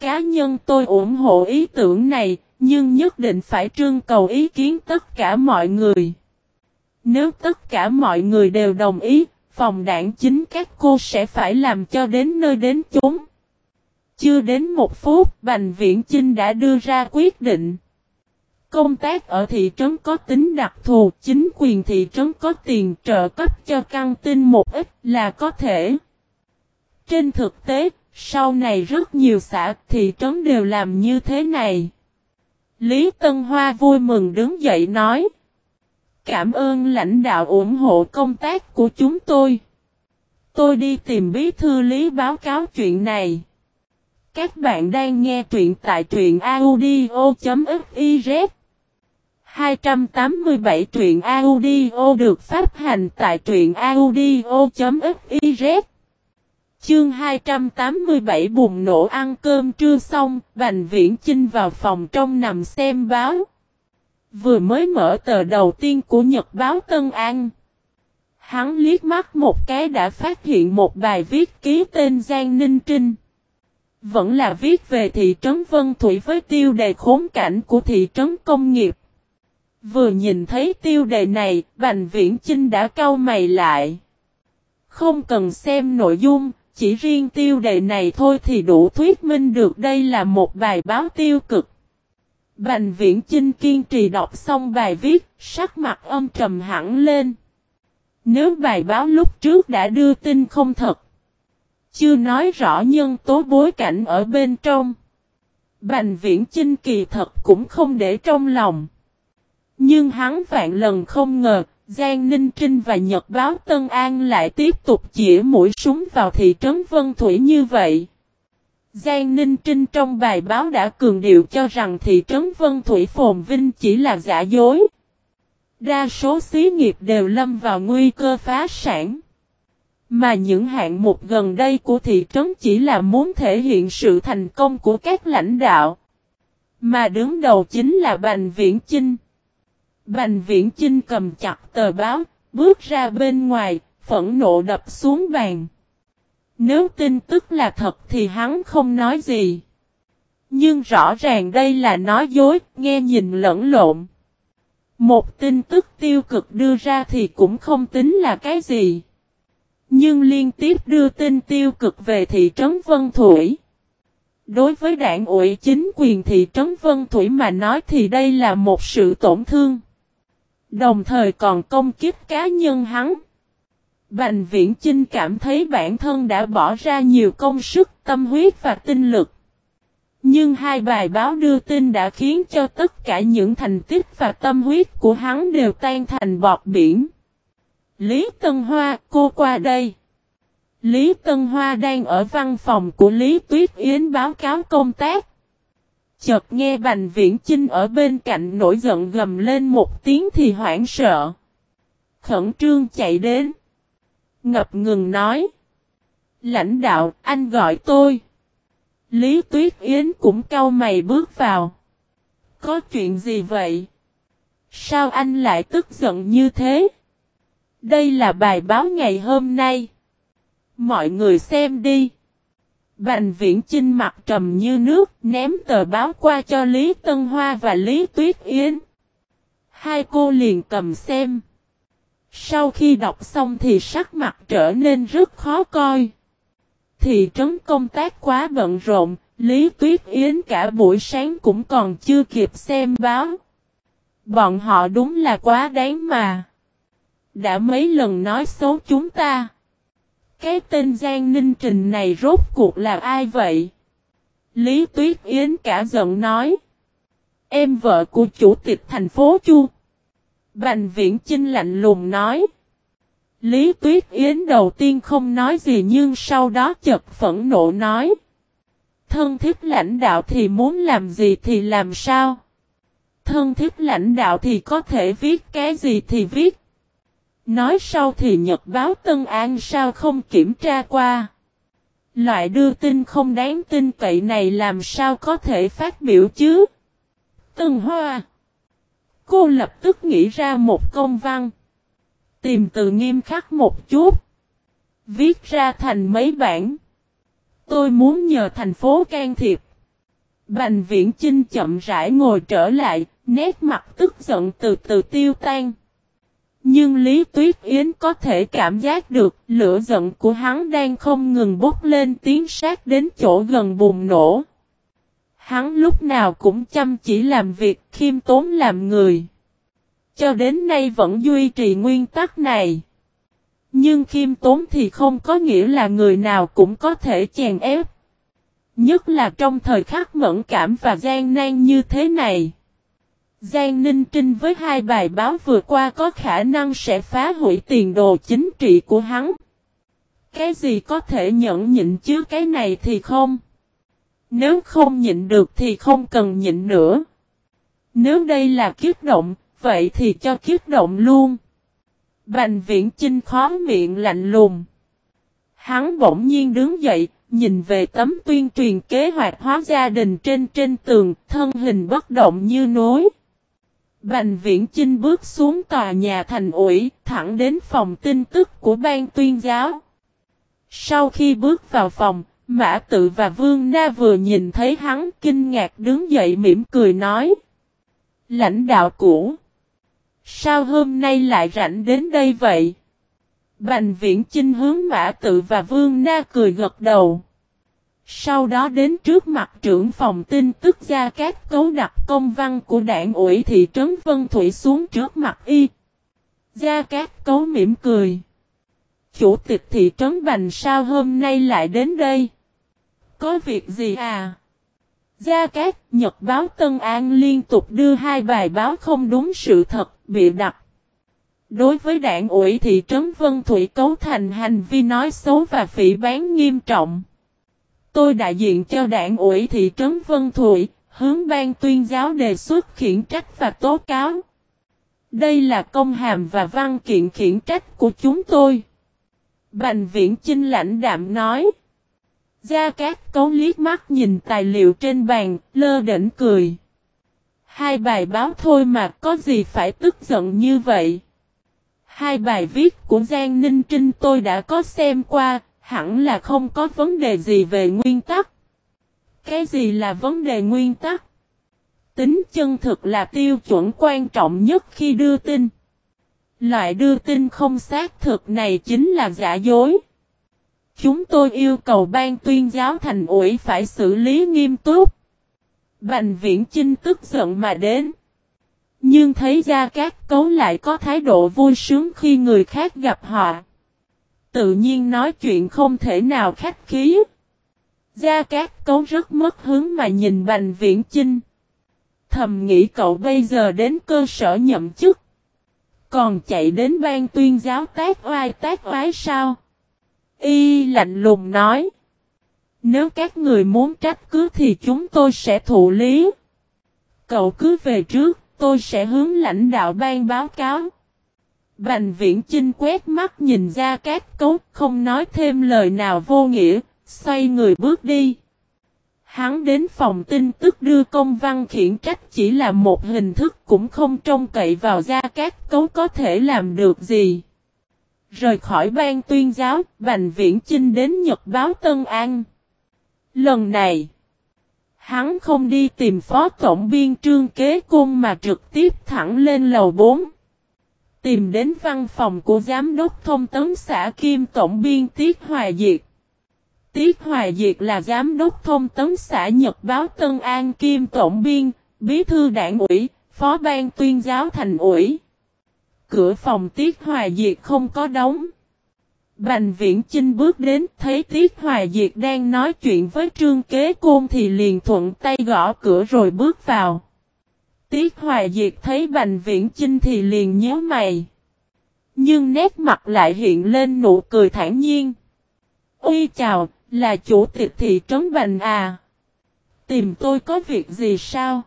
Cá nhân tôi ủng hộ ý tưởng này, nhưng nhất định phải trưng cầu ý kiến tất cả mọi người. Nếu tất cả mọi người đều đồng ý, phòng đảng chính các cô sẽ phải làm cho đến nơi đến chốn. Chưa đến một phút, Bành Viễn Chinh đã đưa ra quyết định. Công tác ở thị trấn có tính đặc thù, chính quyền thị trấn có tiền trợ cấp cho căng tin một ít là có thể. Trên thực tế, sau này rất nhiều xã thị trấn đều làm như thế này. Lý Tân Hoa vui mừng đứng dậy nói. Cảm ơn lãnh đạo ủng hộ công tác của chúng tôi. Tôi đi tìm bí thư Lý báo cáo chuyện này. Các bạn đang nghe truyện tại truyện audio.fiz 287 truyện audio được phát hành tại truyện audio.fiz Chương 287 bùng nổ ăn cơm trưa xong, Bành Viễn Chinh vào phòng trong nằm xem báo. Vừa mới mở tờ đầu tiên của Nhật báo Tân An. Hắn liếc mắt một cái đã phát hiện một bài viết ký tên Giang Ninh Trinh. Vẫn là viết về thị trấn Vân Thủy với tiêu đề khốn cảnh của thị trấn công nghiệp. Vừa nhìn thấy tiêu đề này, Bành Viễn Chinh đã cau mày lại. Không cần xem nội dung, chỉ riêng tiêu đề này thôi thì đủ thuyết minh được đây là một bài báo tiêu cực. Bành viễn Chinh kiên trì đọc xong bài viết, sắc mặt âm trầm hẳn lên. Nếu bài báo lúc trước đã đưa tin không thật, chưa nói rõ nhân tố bối cảnh ở bên trong. Bành viễn Chinh kỳ thật cũng không để trong lòng. Nhưng hắn vạn lần không ngờ, Giang Ninh Trinh và Nhật báo Tân An lại tiếp tục chĩa mũi súng vào thị trấn Vân Thủy như vậy. Giang Ninh Trinh trong bài báo đã cường điệu cho rằng thị trấn Vân Thủy phồn vinh chỉ là giả dối. Đa số xí nghiệp đều lâm vào nguy cơ phá sản. Mà những hạng mục gần đây của thị trấn chỉ là muốn thể hiện sự thành công của các lãnh đạo. Mà đứng đầu chính là Bành Viễn Chinh. Bành viễn Chinh cầm chặt tờ báo, bước ra bên ngoài, phẫn nộ đập xuống bàn. Nếu tin tức là thật thì hắn không nói gì. Nhưng rõ ràng đây là nói dối, nghe nhìn lẫn lộn. Một tin tức tiêu cực đưa ra thì cũng không tính là cái gì. Nhưng liên tiếp đưa tin tiêu cực về thị trấn Vân Thủy. Đối với đảng ủy chính quyền thị trấn Vân Thủy mà nói thì đây là một sự tổn thương. Đồng thời còn công kiếp cá nhân hắn. Bành viễn Chinh cảm thấy bản thân đã bỏ ra nhiều công sức, tâm huyết và tinh lực. Nhưng hai bài báo đưa tin đã khiến cho tất cả những thành tích và tâm huyết của hắn đều tan thành bọt biển. Lý Tân Hoa, cô qua đây. Lý Tân Hoa đang ở văn phòng của Lý Tuyết Yến báo cáo công tác. Chợt nghe Bành Viễn Chinh ở bên cạnh nổi giận gầm lên một tiếng thì hoảng sợ. Khẩn trương chạy đến. Ngập ngừng nói. Lãnh đạo, anh gọi tôi. Lý Tuyết Yến cũng cau mày bước vào. Có chuyện gì vậy? Sao anh lại tức giận như thế? Đây là bài báo ngày hôm nay. Mọi người xem đi. Bành viễn Trinh mặt trầm như nước ném tờ báo qua cho Lý Tân Hoa và Lý Tuyết Yến. Hai cô liền cầm xem. Sau khi đọc xong thì sắc mặt trở nên rất khó coi. Thị trấn công tác quá bận rộn, Lý Tuyết Yến cả buổi sáng cũng còn chưa kịp xem báo. Bọn họ đúng là quá đáng mà. Đã mấy lần nói xấu chúng ta. Cái tên Giang Ninh Trình này rốt cuộc là ai vậy? Lý Tuyết Yến cả giận nói. Em vợ của chủ tịch thành phố Chu. Bành viễn Chinh lạnh lùng nói. Lý Tuyết Yến đầu tiên không nói gì nhưng sau đó chật phẫn nộ nói. Thân thiết lãnh đạo thì muốn làm gì thì làm sao? Thân thiết lãnh đạo thì có thể viết cái gì thì viết. Nói sau thì Nhật báo Tân An sao không kiểm tra qua. Loại đưa tin không đáng tin cậy này làm sao có thể phát biểu chứ? Tân Hoa Cô lập tức nghĩ ra một công văn. Tìm từ nghiêm khắc một chút. Viết ra thành mấy bản. Tôi muốn nhờ thành phố can thiệp. Bành viễn Chinh chậm rãi ngồi trở lại, nét mặt tức giận từ từ tiêu tan. Nhưng Lý Tuyết Yến có thể cảm giác được lửa giận của hắn đang không ngừng bốc lên tiến sát đến chỗ gần bùng nổ. Hắn lúc nào cũng chăm chỉ làm việc, khiêm tốn làm người. Cho đến nay vẫn duy trì nguyên tắc này. Nhưng khiêm tốn thì không có nghĩa là người nào cũng có thể chèn ép. Nhất là trong thời khắc mẫn cảm và gian nan như thế này. Giang Ninh Trinh với hai bài báo vừa qua có khả năng sẽ phá hủy tiền đồ chính trị của hắn. Cái gì có thể nhẫn nhịn chứ cái này thì không. Nếu không nhịn được thì không cần nhịn nữa. Nếu đây là kiếp động, vậy thì cho kiếp động luôn. Bành viễn chinh khó miệng lạnh lùng. Hắn bỗng nhiên đứng dậy, nhìn về tấm tuyên truyền kế hoạch hóa gia đình trên trên tường, thân hình bất động như nối. Bành viễn chinh bước xuống tòa nhà thành ủy, thẳng đến phòng tin tức của ban tuyên giáo. Sau khi bước vào phòng, Mã Tự và Vương Na vừa nhìn thấy hắn kinh ngạc đứng dậy mỉm cười nói. Lãnh đạo cũ. Sao hôm nay lại rảnh đến đây vậy? Bành viễn chinh hướng Mã Tự và Vương Na cười gật đầu. Sau đó đến trước mặt trưởng phòng tin tức ra các cấu đặt công văn của đảng ủy thị trấn Vân Thủy xuống trước mặt y. Gia Cát cấu mỉm cười. Chủ tịch thị trấn Bành sao hôm nay lại đến đây? Có việc gì à? Gia Cát, Nhật báo Tân An liên tục đưa hai bài báo không đúng sự thật, bị đặt. Đối với đảng ủy thị trấn Vân Thủy cấu thành hành vi nói xấu và phỉ bán nghiêm trọng. Tôi đại diện cho đảng ủy thị trấn Vân Thụy, hướng ban tuyên giáo đề xuất khiển trách và tố cáo. Đây là công hàm và văn kiện khiển trách của chúng tôi. Bành viễn chinh lãnh đạm nói. Gia Cát cấu liếc mắt nhìn tài liệu trên bàn, lơ đỉnh cười. Hai bài báo thôi mà có gì phải tức giận như vậy. Hai bài viết của Giang Ninh Trinh tôi đã có xem qua, hẳn là không có vấn đề gì về nguyên tắc. Cái gì là vấn đề nguyên tắc? Tính chân thực là tiêu chuẩn quan trọng nhất khi đưa tin. Loại đưa tin không xác thực này chính là giả dối. Chúng tôi yêu cầu ban tuyên giáo thành ủy phải xử lý nghiêm túc. Bành viễn chinh tức giận mà đến. Nhưng thấy Gia Cát Cấu lại có thái độ vui sướng khi người khác gặp họ tự nhiên nói chuyện không thể nào khách khí. Gia Cát Cấu rất mất hướng mà nhìn Bành Viễn Chinh. Thầm nghĩ cậu bây giờ đến cơ sở nhậm chức. Còn chạy đến ban tuyên giáo tác oai tác oái sao? Y lạnh lùng nói. Nếu các người muốn trách cứ thì chúng tôi sẽ thụ lý. Cậu cứ về trước, tôi sẽ hướng lãnh đạo ban báo cáo. Bành viễn chinh quét mắt nhìn ra các cấu, không nói thêm lời nào vô nghĩa, xoay người bước đi. Hắn đến phòng tin tức đưa công văn khiển trách chỉ là một hình thức cũng không trông cậy vào gia các cấu có thể làm được gì. Rời khỏi ban tuyên giáo, Bành Viễn Chinh đến Nhật báo Tân An. Lần này, hắn không đi tìm phó tổng biên trương kế cung mà trực tiếp thẳng lên lầu 4. tìm đến văn phòng của giám đốc thông tấn xã Kim Tổng biên Tiết Hòa Diệt. Tiết Hoài Diệt là giám đốc thông tấn xã Nhật báo Tân An Kim Tổng biên, bí thư đảng ủy, phó ban tuyên giáo thành ủy. Cửa phòng Tiết Hoài Diệt không có đóng. Bành viễn Chinh bước đến thấy Tiết Hoài Diệt đang nói chuyện với Trương Kế Côn thì liền thuận tay gõ cửa rồi bước vào. Tiết Hoài Diệt thấy Bành Viễn Chinh thì liền nhớ mày. Nhưng nét mặt lại hiện lên nụ cười thản nhiên. Ui chào, là chủ tịch thị trấn Bành à. Tìm tôi có việc gì sao?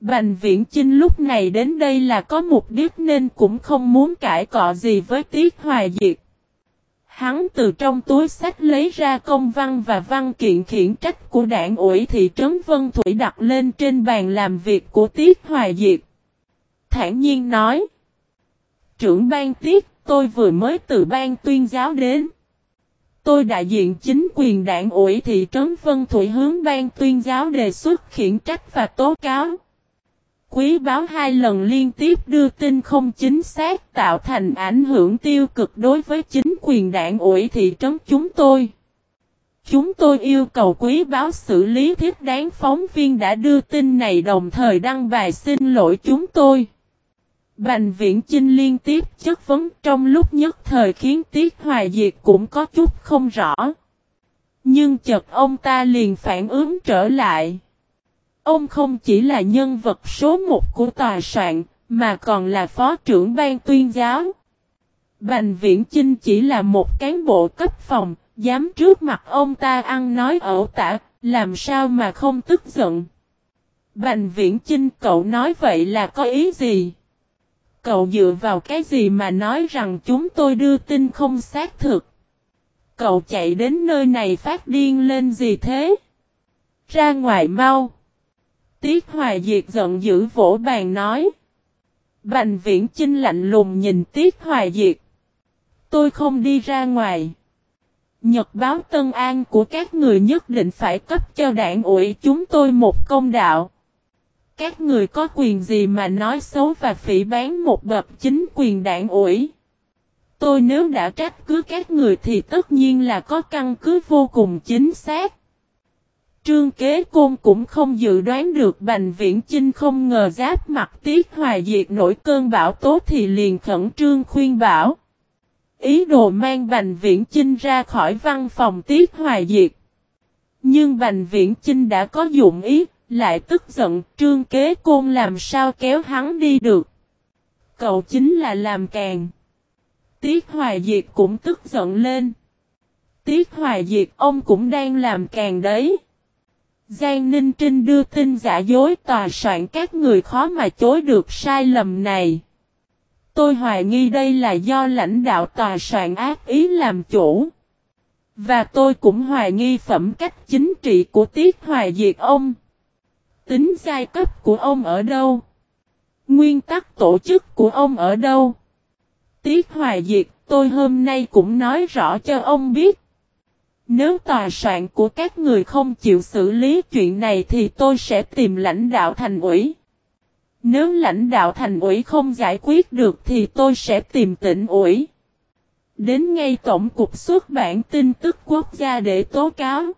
Bành Viễn Chinh lúc này đến đây là có mục đích nên cũng không muốn cãi cọ gì với Tiết Hòa Diệt. Hắn từ trong túi sách lấy ra công văn và văn kiện khiển trách của đảng ủy thị trấn Vân Thủy đặt lên trên bàn làm việc của Tiết Hòa Diệt. Thản nhiên nói. Trưởng ban Tiết, tôi vừa mới từ ban tuyên giáo đến. Tôi đại diện chính quyền đảng ủy thị trấn Vân Thủy hướng ban tuyên giáo đề xuất khiển trách và tố cáo. Quý báo hai lần liên tiếp đưa tin không chính xác tạo thành ảnh hưởng tiêu cực đối với chính quyền đảng ủy thị trấn chúng tôi. Chúng tôi yêu cầu quý báo xử lý thiết đáng phóng viên đã đưa tin này đồng thời đăng bài xin lỗi chúng tôi. Bành viễn Chinh liên tiếp chất vấn trong lúc nhất thời khiến Tiết Hoài Diệt cũng có chút không rõ. Nhưng chợt ông ta liền phản ứng trở lại. Ông không chỉ là nhân vật số một của tòa soạn, mà còn là phó trưởng ban tuyên giáo. Bành viễn Chinh chỉ là một cán bộ cấp phòng, dám trước mặt ông ta ăn nói ẩu tả, làm sao mà không tức giận. Bành viễn Chinh cậu nói vậy là có ý gì? Cậu dựa vào cái gì mà nói rằng chúng tôi đưa tin không xác thực? Cậu chạy đến nơi này phát điên lên gì thế? Ra ngoài mau! Tiết Hòa Diệt giận dữ vỗ bàn nói. Bành viễn Chinh lạnh lùng nhìn Tiết Hòa Diệt. Tôi không đi ra ngoài. Nhật báo Tân An của các người nhất định phải cấp cho đảng ủy chúng tôi một công đạo. Các người có quyền gì mà nói xấu và phỉ bán một bậc chính quyền đảng ủy. Tôi nếu đã trách cứ các người thì tất nhiên là có căn cứ vô cùng chính xác. Trương Kế Côn cũng không dự đoán được Bành Viễn Chinh không ngờ giáp mặt Tiết Hòa Diệt nổi cơn bão tố thì liền khẩn trương khuyên bảo. Ý đồ mang Bành Viễn Chinh ra khỏi văn phòng Tiết Hòa Diệt. Nhưng Bành Viễn Chinh đã có dụng ý, lại tức giận, Trương Kế Côn làm sao kéo hắn đi được. Cậu chính là làm càng. Tiết hoài Diệt cũng tức giận lên. Tiết hoài Diệt, ông cũng đang làm càng đấy. Giang Ninh Trinh đưa tin giả dối tòa soạn các người khó mà chối được sai lầm này. Tôi hoài nghi đây là do lãnh đạo tòa soạn ác ý làm chủ. Và tôi cũng hoài nghi phẩm cách chính trị của Tiết Hoài Diệt ông. Tính giai cấp của ông ở đâu? Nguyên tắc tổ chức của ông ở đâu? Tiết Hoài Diệt, tôi hôm nay cũng nói rõ cho ông biết. Nếu tòa soạn của các người không chịu xử lý chuyện này thì tôi sẽ tìm lãnh đạo thành ủy. Nếu lãnh đạo thành ủy không giải quyết được thì tôi sẽ tìm tỉnh ủy. Đến ngay Tổng cục xuất bản tin tức quốc gia để tố cáo.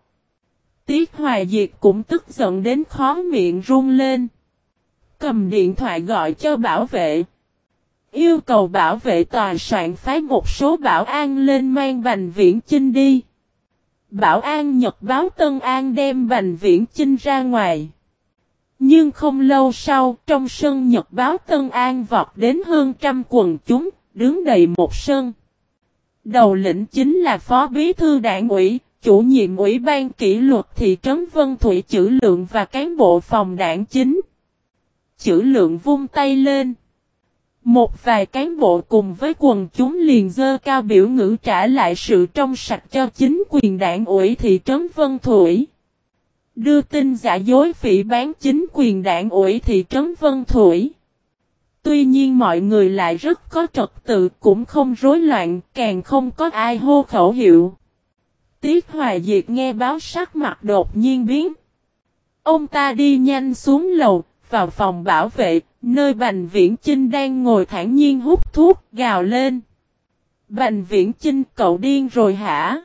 Tiết Hoài Diệt cũng tức giận đến khó miệng run lên. Cầm điện thoại gọi cho bảo vệ. Yêu cầu bảo vệ tòa soạn phái một số bảo an lên mang bành viễn chinh đi. Bảo an Nhật báo Tân An đem Bành Viễn Chinh ra ngoài. Nhưng không lâu sau, trong sân Nhật báo Tân An vọt đến hơn trăm quần chúng, đứng đầy một sân. Đầu lĩnh chính là Phó Bí Thư Đảng ủy, chủ nhiệm Ủy ban kỷ luật thị trấn Vân Thủy Chữ Lượng và cán bộ phòng đảng chính. Chữ Lượng vung tay lên. Một vài cán bộ cùng với quần chúng liền dơ cao biểu ngữ trả lại sự trong sạch cho chính quyền đảng ủy thị trấn Vân Thủy. Đưa tin giả dối phỉ bán chính quyền đảng ủy thị trấn Vân Thủy. Tuy nhiên mọi người lại rất có trật tự cũng không rối loạn, càng không có ai hô khẩu hiệu. Tiết Hoài Diệt nghe báo sắc mặt đột nhiên biến. Ông ta đi nhanh xuống lầu, vào phòng bảo vệ, Nơi Bành Viễn Chinh đang ngồi thản nhiên hút thuốc gào lên. Bành Viễn Chinh cậu điên rồi hả?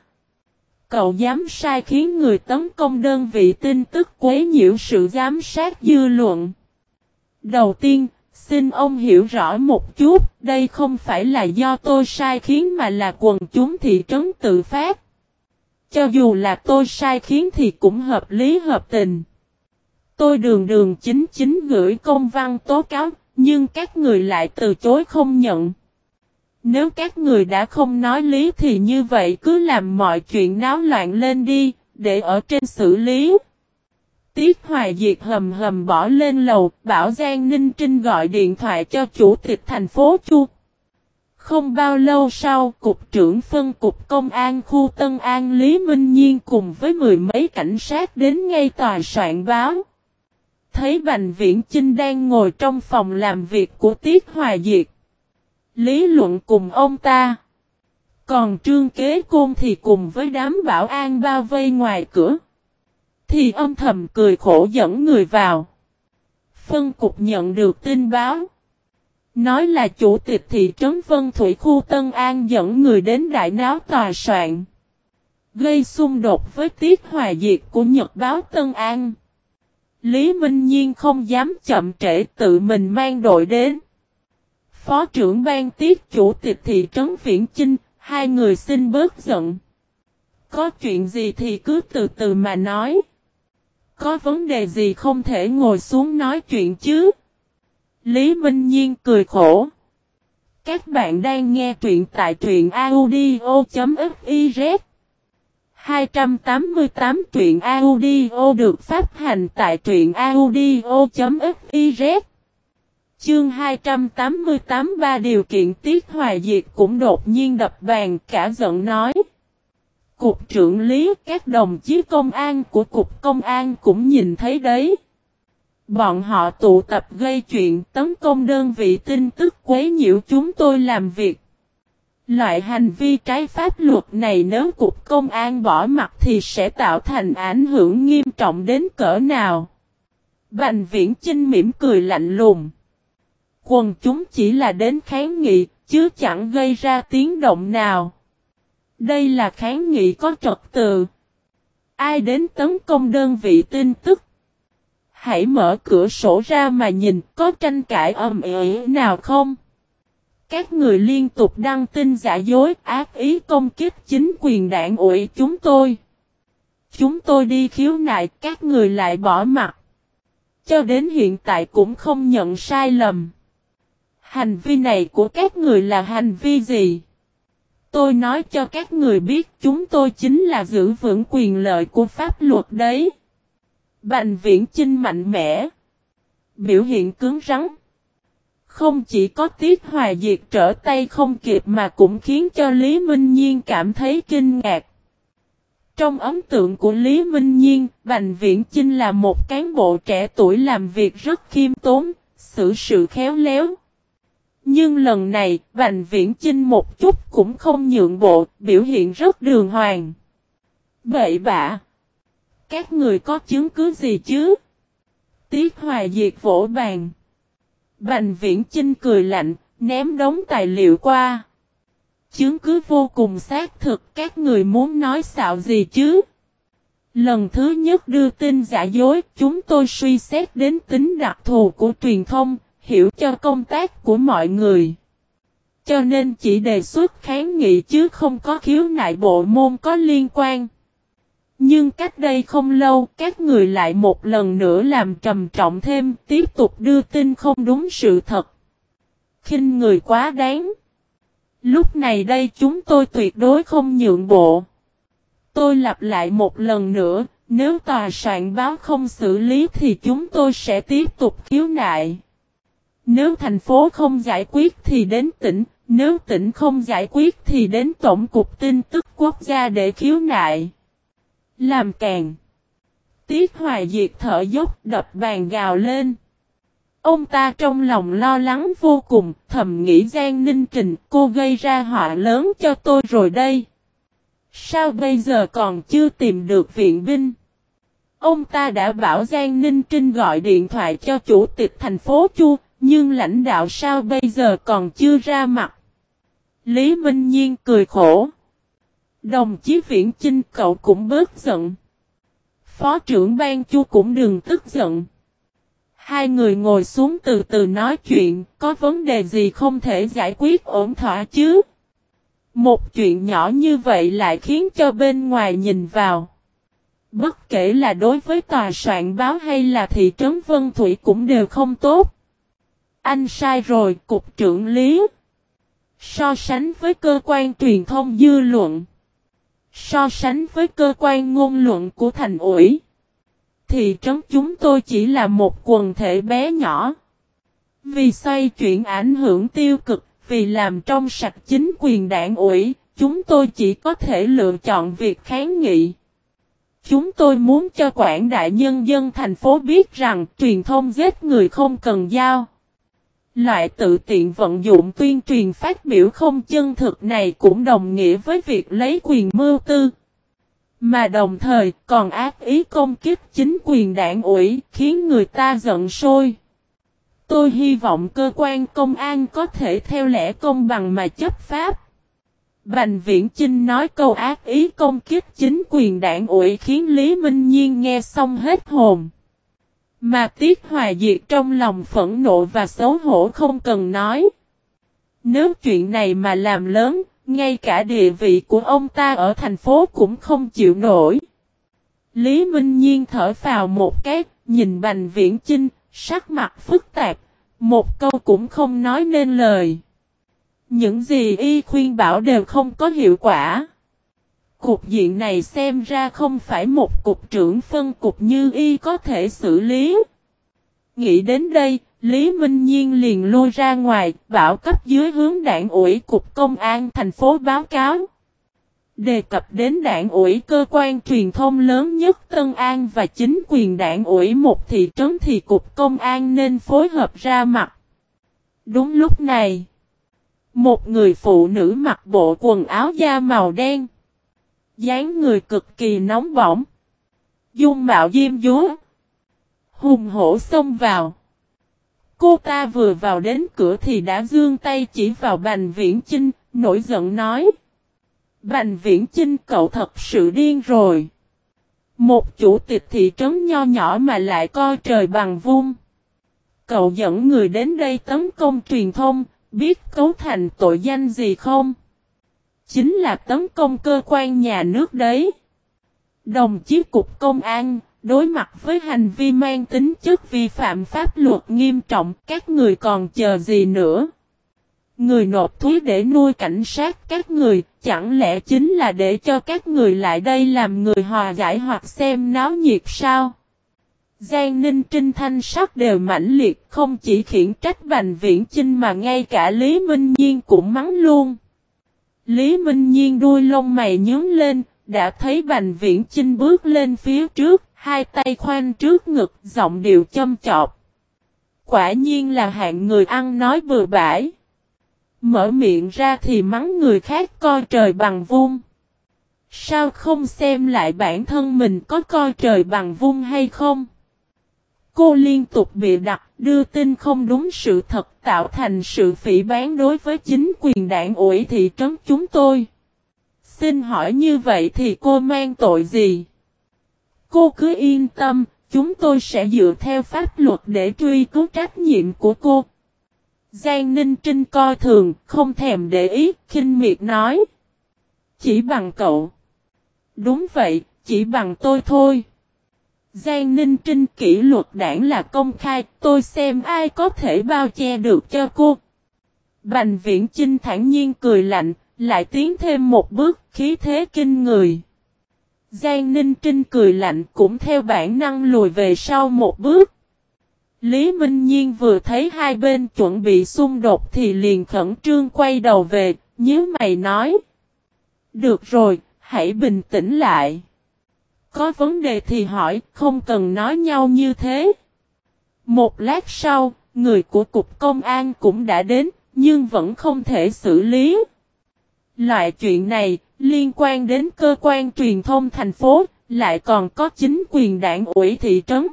Cậu dám sai khiến người tấn công đơn vị tin tức quấy nhiễu sự giám sát dư luận. Đầu tiên, xin ông hiểu rõ một chút, đây không phải là do tôi sai khiến mà là quần chúng thị trấn tự phát. Cho dù là tôi sai khiến thì cũng hợp lý hợp tình. Tôi đường đường chính chính gửi công văn tố cáo, nhưng các người lại từ chối không nhận. Nếu các người đã không nói lý thì như vậy cứ làm mọi chuyện náo loạn lên đi, để ở trên xử lý. Tiết Hoài Diệt hầm hầm bỏ lên lầu, bảo Giang Ninh Trinh gọi điện thoại cho chủ tịch thành phố Chu. Không bao lâu sau, Cục trưởng phân Cục Công an khu Tân An Lý Minh Nhiên cùng với mười mấy cảnh sát đến ngay tòa soạn báo. Thấy Bành Viễn Chinh đang ngồi trong phòng làm việc của Tiết Hoài Diệt. Lý luận cùng ông ta. Còn Trương Kế Côn thì cùng với đám bảo an bao vây ngoài cửa. Thì âm thầm cười khổ dẫn người vào. Phân cục nhận được tin báo. Nói là chủ tịch thị trấn Vân Thủy khu Tân An dẫn người đến đại náo tòa soạn. Gây xung đột với tiết hòa diệt của Nhật báo Tân An. Lý Minh Nhiên không dám chậm trễ tự mình mang đội đến. Phó trưởng ban tiết chủ tịch thị trấn Viễn Chinh, hai người xin bớt giận. Có chuyện gì thì cứ từ từ mà nói. Có vấn đề gì không thể ngồi xuống nói chuyện chứ? Lý Minh Nhiên cười khổ. Các bạn đang nghe truyện tại truyện audio.fiz 288 truyện audio được phát hành tại truyện audio.fiz Chương 288 ba điều kiện tiết hòa diệt cũng đột nhiên đập bàn cả giận nói. Cục trưởng lý, các đồng chí công an của Cục Công an cũng nhìn thấy đấy. Bọn họ tụ tập gây chuyện tấn công đơn vị tin tức quấy nhiễu chúng tôi làm việc. Loại hành vi trái pháp luật này nếu Cục Công an bỏ mặt thì sẽ tạo thành ảnh hưởng nghiêm trọng đến cỡ nào. Bành viễn Chinh mỉm cười lạnh lùng. Quần chúng chỉ là đến kháng nghị, chứ chẳng gây ra tiếng động nào. Đây là kháng nghị có trật tự. Ai đến tấn công đơn vị tin tức? Hãy mở cửa sổ ra mà nhìn, có tranh cãi ầm ĩ nào không? Các người liên tục đăng tin giả dối, ác ý công kích chính quyền đảng ủy chúng tôi. Chúng tôi đi khiếu nại, các người lại bỏ mặt. Cho đến hiện tại cũng không nhận sai lầm. Hành vi này của các người là hành vi gì? Tôi nói cho các người biết, chúng tôi chính là giữ vững quyền lợi của pháp luật đấy. Bành viễn chinh mạnh mẽ. Biểu hiện cứng rắn. Không chỉ có tiết hòa diệt trở tay không kịp mà cũng khiến cho Lý Minh Nhiên cảm thấy kinh ngạc. Trong ấn tượng của Lý Minh Nhiên, Bành Viễn Chinh là một cán bộ trẻ tuổi làm việc rất khiêm tốn, xử sự khéo léo. Nhưng lần này, Bành Viễn Chinh một chút cũng không nhượng bộ, biểu hiện rất đường hoàng. bậy bạ! Các người có chứng cứ gì chứ? Tiết Hoài Diệt vỗ bàn. Bành Viễn Chinh cười lạnh, ném đống tài liệu qua. Chứng cứ vô cùng xác thực các người muốn nói xạo gì chứ? Lần thứ nhất đưa tin giả dối, chúng tôi suy xét đến tính đặc thù của truyền thông, hiểu cho công tác của mọi người. Cho nên chỉ đề xuất kháng nghị chứ không có khiếu nại bộ môn có liên quan. Nhưng cách đây không lâu các người lại một lần nữa làm trầm trọng thêm tiếp tục đưa tin không đúng sự thật. khinh người quá đáng. Lúc này đây chúng tôi tuyệt đối không nhượng bộ. Tôi lặp lại một lần nữa, nếu tòa soạn báo không xử lý thì chúng tôi sẽ tiếp tục khiếu nại. Nếu thành phố không giải quyết thì đến tỉnh, nếu tỉnh không giải quyết thì đến Tổng cục tin tức quốc gia để khiếu nại. Làm càng. Tiết Hoài Diệt thở dốc đập bàn gào lên. Ông ta trong lòng lo lắng vô cùng, thầm nghĩ Giang Ninh Trình cô gây ra họa lớn cho tôi rồi đây. Sao bây giờ còn chưa tìm được viện binh? Ông ta đã bảo Giang Ninh Trinh gọi điện thoại cho chủ tịch thành phố Chu, Nhưng lãnh đạo sao bây giờ còn chưa ra mặt? Lý Minh Nhiên cười khổ. Đồng chí Viễn Chinh cậu cũng bớt giận. Phó trưởng ban chu cũng đừng tức giận. Hai người ngồi xuống từ từ nói chuyện, có vấn đề gì không thể giải quyết ổn thỏa chứ? Một chuyện nhỏ như vậy lại khiến cho bên ngoài nhìn vào. Bất kể là đối với tòa soạn báo hay là thị trấn Vân Thủy cũng đều không tốt. Anh sai rồi, cục trưởng lý. So sánh với cơ quan truyền thông dư luận. So sánh với cơ quan ngôn luận của thành ủy. Thị trấn chúng tôi chỉ là một quần thể bé nhỏ. Vì xoay chuyện ảnh hưởng tiêu cực, vì làm trong sạch chính quyền đảng ủy, chúng tôi chỉ có thể lựa chọn việc kháng nghị. Chúng tôi muốn cho quảng đại nhân dân thành phố biết rằng truyền thông giết người không cần giao. Loại tự tiện vận dụng tuyên truyền phát biểu không chân thực này cũng đồng nghĩa với việc lấy quyền mưu tư. Mà đồng thời, còn ác ý công kích chính quyền đảng ủy, khiến người ta giận sôi. Tôi hy vọng cơ quan công an có thể theo lẽ công bằng mà chấp pháp. Bành Viễn Chinh nói câu ác ý công kích chính quyền đảng ủy khiến Lý Minh Nhiên nghe xong hết hồn. Mà Tiết Hòa Diệt trong lòng phẫn nộ và xấu hổ không cần nói. Nếu chuyện này mà làm lớn, ngay cả địa vị của ông ta ở thành phố cũng không chịu nổi. Lý Minh Nhiên thở vào một cái, nhìn Bành Viễn Chinh, sắc mặt phức tạp, một câu cũng không nói nên lời. Những gì y khuyên bảo đều không có hiệu quả. Cục diện này xem ra không phải một cục trưởng phân cục như y có thể xử lý. Nghĩ đến đây, Lý Minh Nhiên liền lôi ra ngoài, bảo cấp dưới hướng đảng ủy cục công an thành phố báo cáo. Đề cập đến đảng ủy cơ quan truyền thông lớn nhất Tân An và chính quyền đảng ủy một thị trấn thì cục công an nên phối hợp ra mặt. Đúng lúc này, một người phụ nữ mặc bộ quần áo da màu đen, dáng người cực kỳ nóng bỏng, dung mạo diêm dúa, hùng hổ xông vào. Cô ta vừa vào đến cửa thì đã dương tay chỉ vào Bành Viễn Chinh, nổi giận nói. Bành Viễn Chinh cậu thật sự điên rồi. Một chủ tịch thị trấn nho nhỏ mà lại coi trời bằng vung. Cậu dẫn người đến đây tấn công truyền thông, biết cấu thành tội danh gì không? Chính là tấn công cơ quan nhà nước đấy. Đồng chí cục công an, đối mặt với hành vi mang tính chất vi phạm pháp luật nghiêm trọng, các người còn chờ gì nữa? Người nộp thuế để nuôi cảnh sát các người, chẳng lẽ chính là để cho các người lại đây làm người hòa giải hoặc xem náo nhiệt sao? Giang Ninh Trinh thanh sắc đều mãnh liệt, không chỉ khiển trách Bành Viễn Chinh mà ngay cả Lý Minh Nhiên cũng mắng luôn. Lý Minh Nhiên đuôi lông mày nhướng lên, đã thấy Bành Viễn Chinh bước lên phía trước, hai tay khoanh trước ngực, giọng điệu châm chọc. Quả nhiên là hạng người ăn nói bừa bãi. Mở miệng ra thì mắng người khác coi trời bằng vung. Sao không xem lại bản thân mình có coi trời bằng vung hay không? Cô liên tục bị đặt, đưa tin không đúng sự thật tạo thành sự phỉ bán đối với chính quyền đảng ủy thị trấn chúng tôi. Xin hỏi như vậy thì cô mang tội gì? Cô cứ yên tâm, chúng tôi sẽ dựa theo pháp luật để truy cứu trách nhiệm của cô. Giang Ninh Trinh coi thường, không thèm để ý, khinh miệt nói. Chỉ bằng cậu. Đúng vậy, chỉ bằng tôi thôi. Giang Ninh Trinh kỷ luật đảng là công khai, tôi xem ai có thể bao che được cho cô. Bành viễn Trinh thản nhiên cười lạnh, lại tiến thêm một bước, khí thế kinh người. Giang Ninh Trinh cười lạnh cũng theo bản năng lùi về sau một bước. Lý Minh Nhiên vừa thấy hai bên chuẩn bị xung đột thì liền khẩn trương quay đầu về, nhớ mày nói. Được rồi, hãy bình tĩnh lại. Có vấn đề thì hỏi, không cần nói nhau như thế. Một lát sau, người của Cục Công an cũng đã đến, nhưng vẫn không thể xử lý. Loại chuyện này, liên quan đến cơ quan truyền thông thành phố, lại còn có chính quyền đảng ủy thị trấn.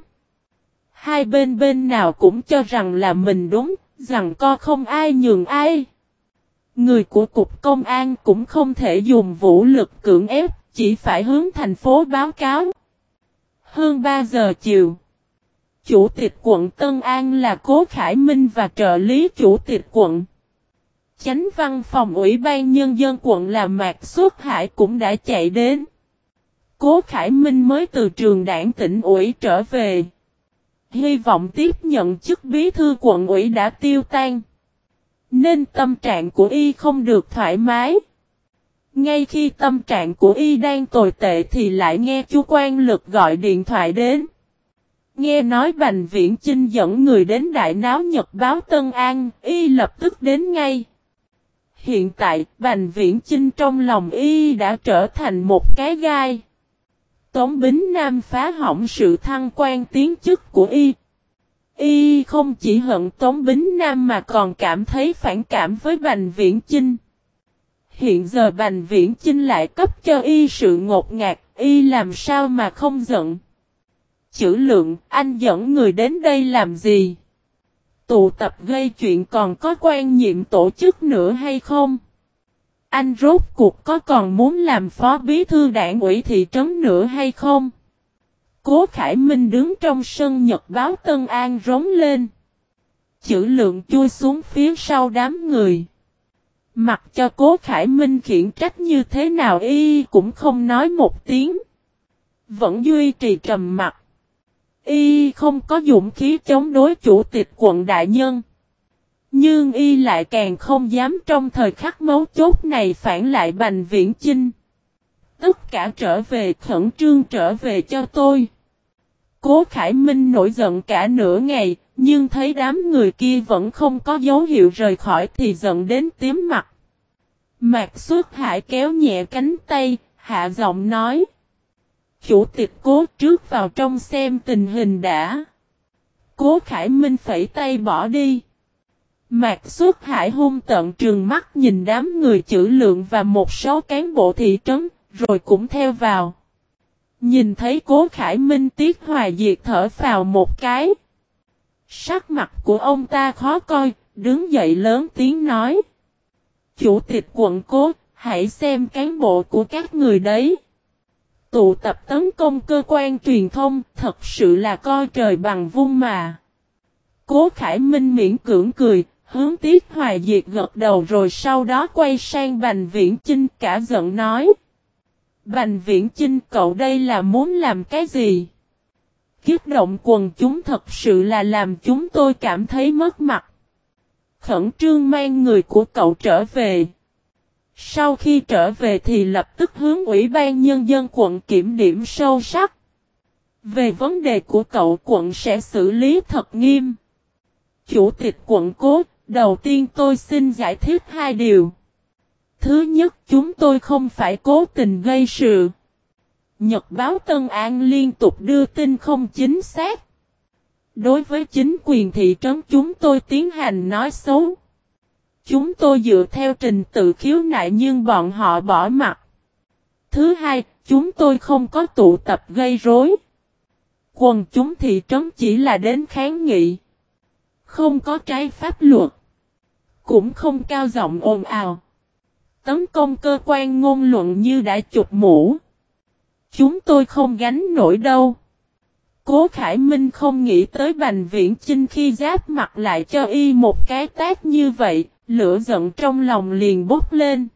Hai bên bên nào cũng cho rằng là mình đúng, rằng co không ai nhường ai. Người của Cục Công an cũng không thể dùng vũ lực cưỡng ép, chỉ phải hướng thành phố báo cáo. Hơn 3 giờ chiều. Chủ tịch quận Tân An là Cố Khải Minh và trợ lý chủ tịch quận. Chánh văn phòng Ủy ban Nhân dân quận là Mạc Xuất Hải cũng đã chạy đến. Cố Khải Minh mới từ trường đảng tỉnh ủy trở về. Hy vọng tiếp nhận chức bí thư quận ủy đã tiêu tan. Nên tâm trạng của y không được thoải mái. Ngay khi tâm trạng của y đang tồi tệ thì lại nghe chú quan lực gọi điện thoại đến. Nghe nói Bành Viễn Chinh dẫn người đến đại náo nhật báo Tân An, y lập tức đến ngay. Hiện tại, Bành Viễn Chinh trong lòng y đã trở thành một cái gai. Tống Bính Nam phá hỏng sự thăng quan tiến chức của y. Y không chỉ hận Tống Bính Nam mà còn cảm thấy phản cảm với Bành Viễn Chinh. Hiện giờ Bành Viễn Chinh lại cấp cho y sự ngột ngạt, y làm sao mà không giận. Chữ lượng, anh dẫn người đến đây làm gì? Tụ tập gây chuyện còn có quan nhiệm tổ chức nữa hay không? Anh rốt cuộc có còn muốn làm phó bí thư đảng ủy thị trấn nữa hay không? Cố Khải Minh đứng trong sân nhật báo Tân An rống lên. Chữ lượng chui xuống phía sau đám người. Mặc cho Cố Khải Minh khiển trách như thế nào y cũng không nói một tiếng. Vẫn duy trì trầm mặt. Y không có dũng khí chống đối chủ tịch quận đại nhân. Nhưng y lại càng không dám trong thời khắc mấu chốt này phản lại Bành Viễn Chinh. Tất cả trở về khẩn trương trở về cho tôi. Cố Khải Minh nổi giận cả nửa ngày, nhưng thấy đám người kia vẫn không có dấu hiệu rời khỏi thì giận đến tím mặt. Mạc Xuất Hải kéo nhẹ cánh tay, hạ giọng nói. Chủ tịch cố trước vào trong xem tình hình đã. Cố Khải Minh phẩy tay bỏ đi. Mạc Xuất Hải hung tận trường mắt nhìn đám người chữ lượng và một số cán bộ thị trấn, rồi cũng theo vào. Nhìn thấy cố Khải Minh tiếc hòa diệt thở vào một cái. Sắc mặt của ông ta khó coi, đứng dậy lớn tiếng nói. Chủ tịch quận cố, hãy xem cán bộ của các người đấy. Tụ tập tấn công cơ quan truyền thông, thật sự là coi trời bằng vung mà. Cố Khải Minh miễn cưỡng cười, hướng Tiết Hoài Diệt gật đầu rồi sau đó quay sang Bành Viễn Chinh cả giận nói. Bành Viễn Chinh cậu đây là muốn làm cái gì? Kiếp động quần chúng thật sự là làm chúng tôi cảm thấy mất mặt. Khẩn trương mang người của cậu trở về. Sau khi trở về thì lập tức hướng Ủy ban Nhân dân quận kiểm điểm sâu sắc. Về vấn đề của cậu quận sẽ xử lý thật nghiêm. Chủ tịch quận cố, đầu tiên tôi xin giải thích hai điều. Thứ nhất chúng tôi không phải cố tình gây sự. Nhật báo Tân An liên tục đưa tin không chính xác. Đối với chính quyền thị trấn chúng tôi tiến hành nói xấu. Chúng tôi dựa theo trình tự khiếu nại nhưng bọn họ bỏ mặt. Thứ hai, chúng tôi không có tụ tập gây rối. Quần chúng thị trấn chỉ là đến kháng nghị. Không có trái pháp luật. Cũng không cao giọng ồn ào. Tấn công cơ quan ngôn luận như đã chụp mũ. Chúng tôi không gánh nổi đâu. Cố Khải Minh không nghĩ tới Bành Viễn Chinh khi giáp mặt lại cho y một cái tác như vậy, lửa giận trong lòng liền bốc lên.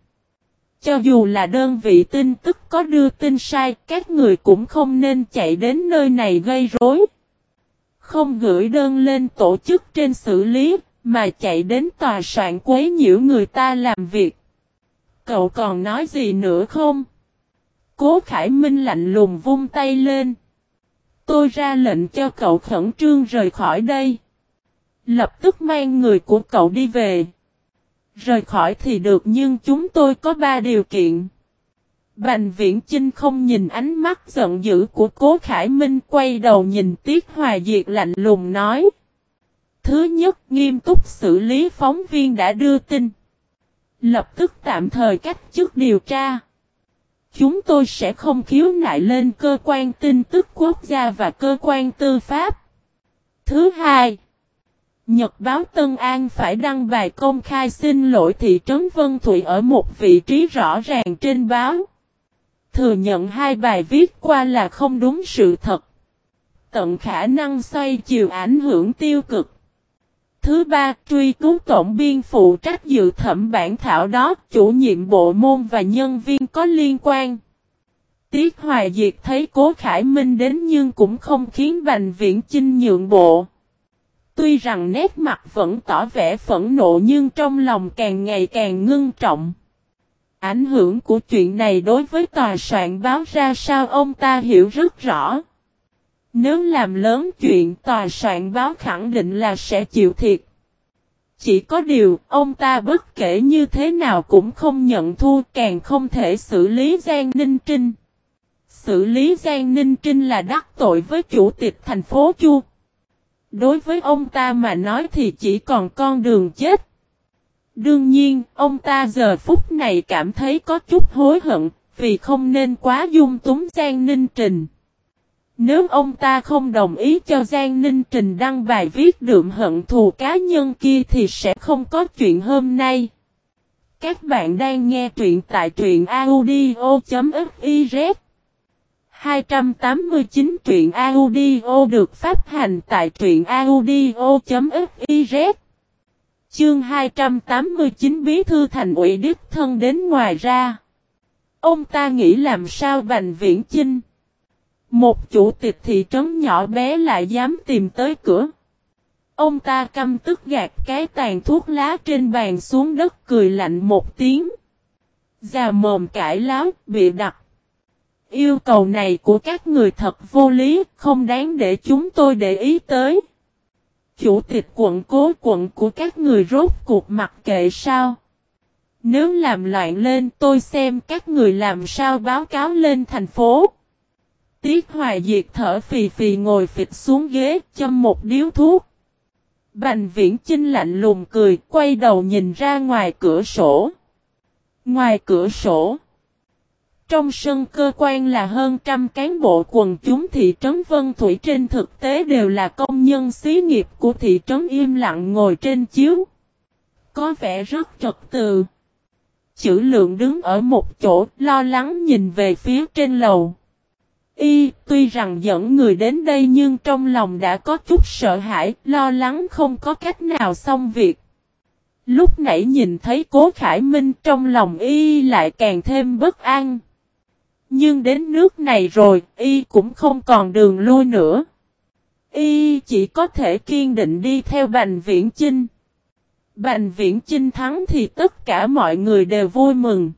Cho dù là đơn vị tin tức có đưa tin sai, các người cũng không nên chạy đến nơi này gây rối. Không gửi đơn lên tổ chức trên xử lý, mà chạy đến tòa soạn quấy nhiễu người ta làm việc. Cậu còn nói gì nữa không? Cố Khải Minh lạnh lùng vung tay lên. Tôi ra lệnh cho cậu khẩn trương rời khỏi đây. Lập tức mang người của cậu đi về. Rời khỏi thì được nhưng chúng tôi có ba điều kiện. Bành viễn Trinh không nhìn ánh mắt giận dữ của cố Khải Minh, quay đầu nhìn Tiết Hòa Diệt lạnh lùng nói. Thứ nhất, nghiêm túc xử lý phóng viên đã đưa tin. Lập tức tạm thời cách chức điều tra. Chúng tôi sẽ không khiếu nại lên cơ quan tin tức quốc gia và cơ quan tư pháp. Thứ hai, Nhật báo Tân An phải đăng bài công khai xin lỗi thị trấn Vân Thụy ở một vị trí rõ ràng trên báo. Thừa nhận hai bài viết qua là không đúng sự thật. Tận khả năng xoay chiều ảnh hưởng tiêu cực. Thứ ba, truy cứu tổng biên phụ trách dự thẩm bản thảo đó, chủ nhiệm bộ môn và nhân viên có liên quan. Tiết Hoài Diệt thấy Cố Khải Minh đến nhưng cũng không khiến Bành Viễn Chinh nhượng bộ. Tuy rằng nét mặt vẫn tỏ vẻ phẫn nộ nhưng trong lòng càng ngày càng ngưng trọng. Ảnh hưởng của chuyện này đối với tòa soạn báo ra sao ông ta hiểu rất rõ. Nếu làm lớn chuyện tòa soạn báo khẳng định là sẽ chịu thiệt. Chỉ có điều, ông ta bất kể như thế nào cũng không nhận thua càng không thể xử lý Giang Ninh Trinh. Xử lý Giang Ninh Trinh là đắc tội với chủ tịch thành phố Chu. Đối với ông ta mà nói thì chỉ còn con đường chết. Đương nhiên, ông ta giờ phút này cảm thấy có chút hối hận, vì không nên quá dung túng Giang Ninh Trình. Nếu ông ta không đồng ý cho Giang Ninh Trình đăng bài viết đượm hận thù cá nhân kia thì sẽ không có chuyện hôm nay. Các bạn đang nghe truyện tại truyện audio.fiz 289 truyện audio được phát hành tại truyện audio.fiz Chương 289 Bí thư thành ủy Đức Thân đến ngoài ra. Ông ta nghĩ làm sao Bành Viễn Chinh. Một chủ tịch thị trấn nhỏ bé lại dám tìm tới cửa. Ông ta căm tức gạt cái tàn thuốc lá trên bàn xuống đất cười lạnh một tiếng. Già mồm cãi láo, bị đặt. Yêu cầu này của các người thật vô lý, không đáng để chúng tôi để ý tới. Chủ tịch quận cố quận của các người rốt cuộc mặc kệ sao? Nếu làm loạn lên tôi xem các người làm sao báo cáo lên thành phố. Tiết Hoài Diệt thở phì phì ngồi phịch xuống ghế châm một điếu thuốc. Bành viễn chinh lạnh lùng cười, quay đầu nhìn ra ngoài cửa sổ. Ngoài cửa sổ. Trong sân cơ quan là hơn trăm cán bộ quần chúng thị trấn Vân Thủy trên thực tế đều là công nhân xí nghiệp của thị trấn im lặng ngồi trên chiếu. Có vẻ rất trật tự. Chữ lượng đứng ở một chỗ, lo lắng nhìn về phía trên lầu. Y, tuy rằng dẫn người đến đây nhưng trong lòng đã có chút sợ hãi, lo lắng không có cách nào xong việc. Lúc nãy nhìn thấy cố Khải Minh trong lòng Y lại càng thêm bất an. Nhưng đến nước này rồi, Y cũng không còn đường lui nữa. Y chỉ có thể kiên định đi theo Bành Viễn Chinh. Bành Viễn Chinh thắng thì tất cả mọi người đều vui mừng.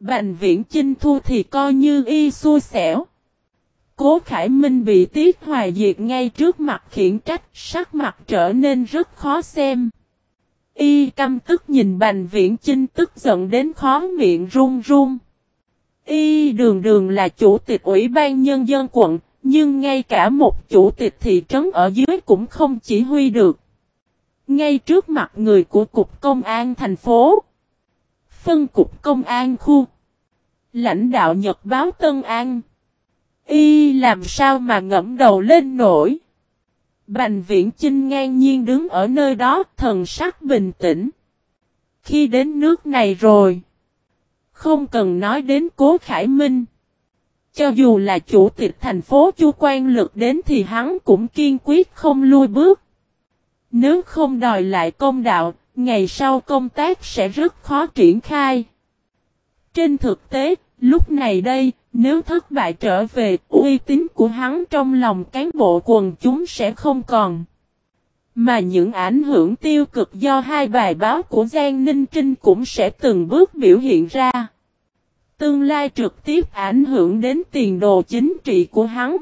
Bành Viễn Chinh thua thì coi như Y xui xẻo. Cố Khải Minh bị Tiết Hoài Diệt ngay trước mặt khiển trách, sắc mặt trở nên rất khó xem. Y căm tức nhìn Bành Viễn Chinh tức giận đến khó miệng run run. Y đường đường là chủ tịch ủy ban nhân dân quận, nhưng ngay cả một chủ tịch thị trấn ở dưới cũng không chỉ huy được. Ngay trước mặt người của Cục Công an thành phố, phân Cục Công an khu, lãnh đạo Nhật báo Tân An, Y làm sao mà ngẫm đầu lên nổi. Bành viễn Trinh ngang nhiên đứng ở nơi đó thần sắc bình tĩnh. Khi đến nước này rồi. Không cần nói đến cố Khải Minh. Cho dù là chủ tịch thành phố chu quan lực đến thì hắn cũng kiên quyết không lui bước. Nếu không đòi lại công đạo, ngày sau công tác sẽ rất khó triển khai. Trên thực tế, lúc này đây, nếu thất bại trở về, uy tín của hắn trong lòng cán bộ quần chúng sẽ không còn. Mà những ảnh hưởng tiêu cực do hai bài báo của Giang Ninh Trinh cũng sẽ từng bước biểu hiện ra. Tương lai trực tiếp ảnh hưởng đến tiền đồ chính trị của hắn.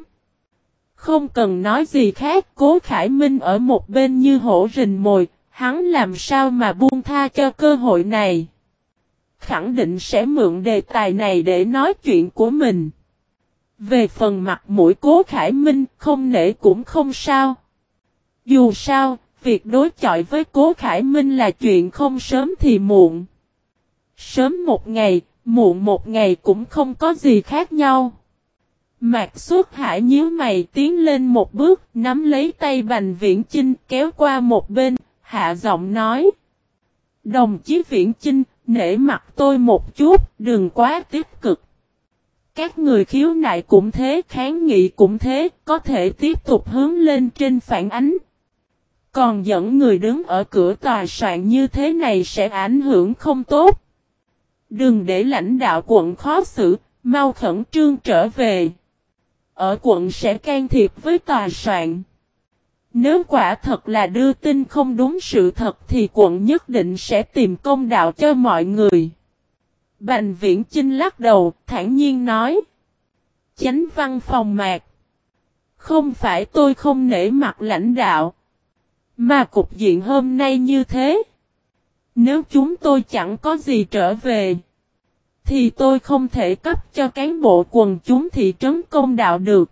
Không cần nói gì khác, Cố Khải Minh ở một bên như hổ rình mồi, hắn làm sao mà buông tha cho cơ hội này khẳng định sẽ mượn đề tài này để nói chuyện của mình. Về phần mặt mũi cố Khải Minh không nể cũng không sao. Dù sao, việc đối chọi với cố Khải Minh là chuyện không sớm thì muộn. Sớm một ngày, muộn một ngày cũng không có gì khác nhau. Mạc suốt hải nhíu mày tiến lên một bước, nắm lấy tay Bành Viễn Chinh kéo qua một bên, hạ giọng nói. Đồng chí Viễn Chinh, nể mặt tôi một chút, đừng quá tích cực. Các người khiếu nại cũng thế, kháng nghị cũng thế, có thể tiếp tục hướng lên trên phản ánh. Còn dẫn người đứng ở cửa tòa soạn như thế này sẽ ảnh hưởng không tốt. Đừng để lãnh đạo quận khó xử, mau khẩn trương trở về. Ở quận sẽ can thiệp với tòa soạn. Nếu quả thật là đưa tin không đúng sự thật thì quận nhất định sẽ tìm công đạo cho mọi người. Bành viễn Chinh lắc đầu, thản nhiên nói. Chánh văn phòng mạc. Không phải tôi không nể mặt lãnh đạo. Mà cục diện hôm nay như thế. Nếu chúng tôi chẳng có gì trở về. Thì tôi không thể cấp cho cán bộ quần chúng thị trấn công đạo được.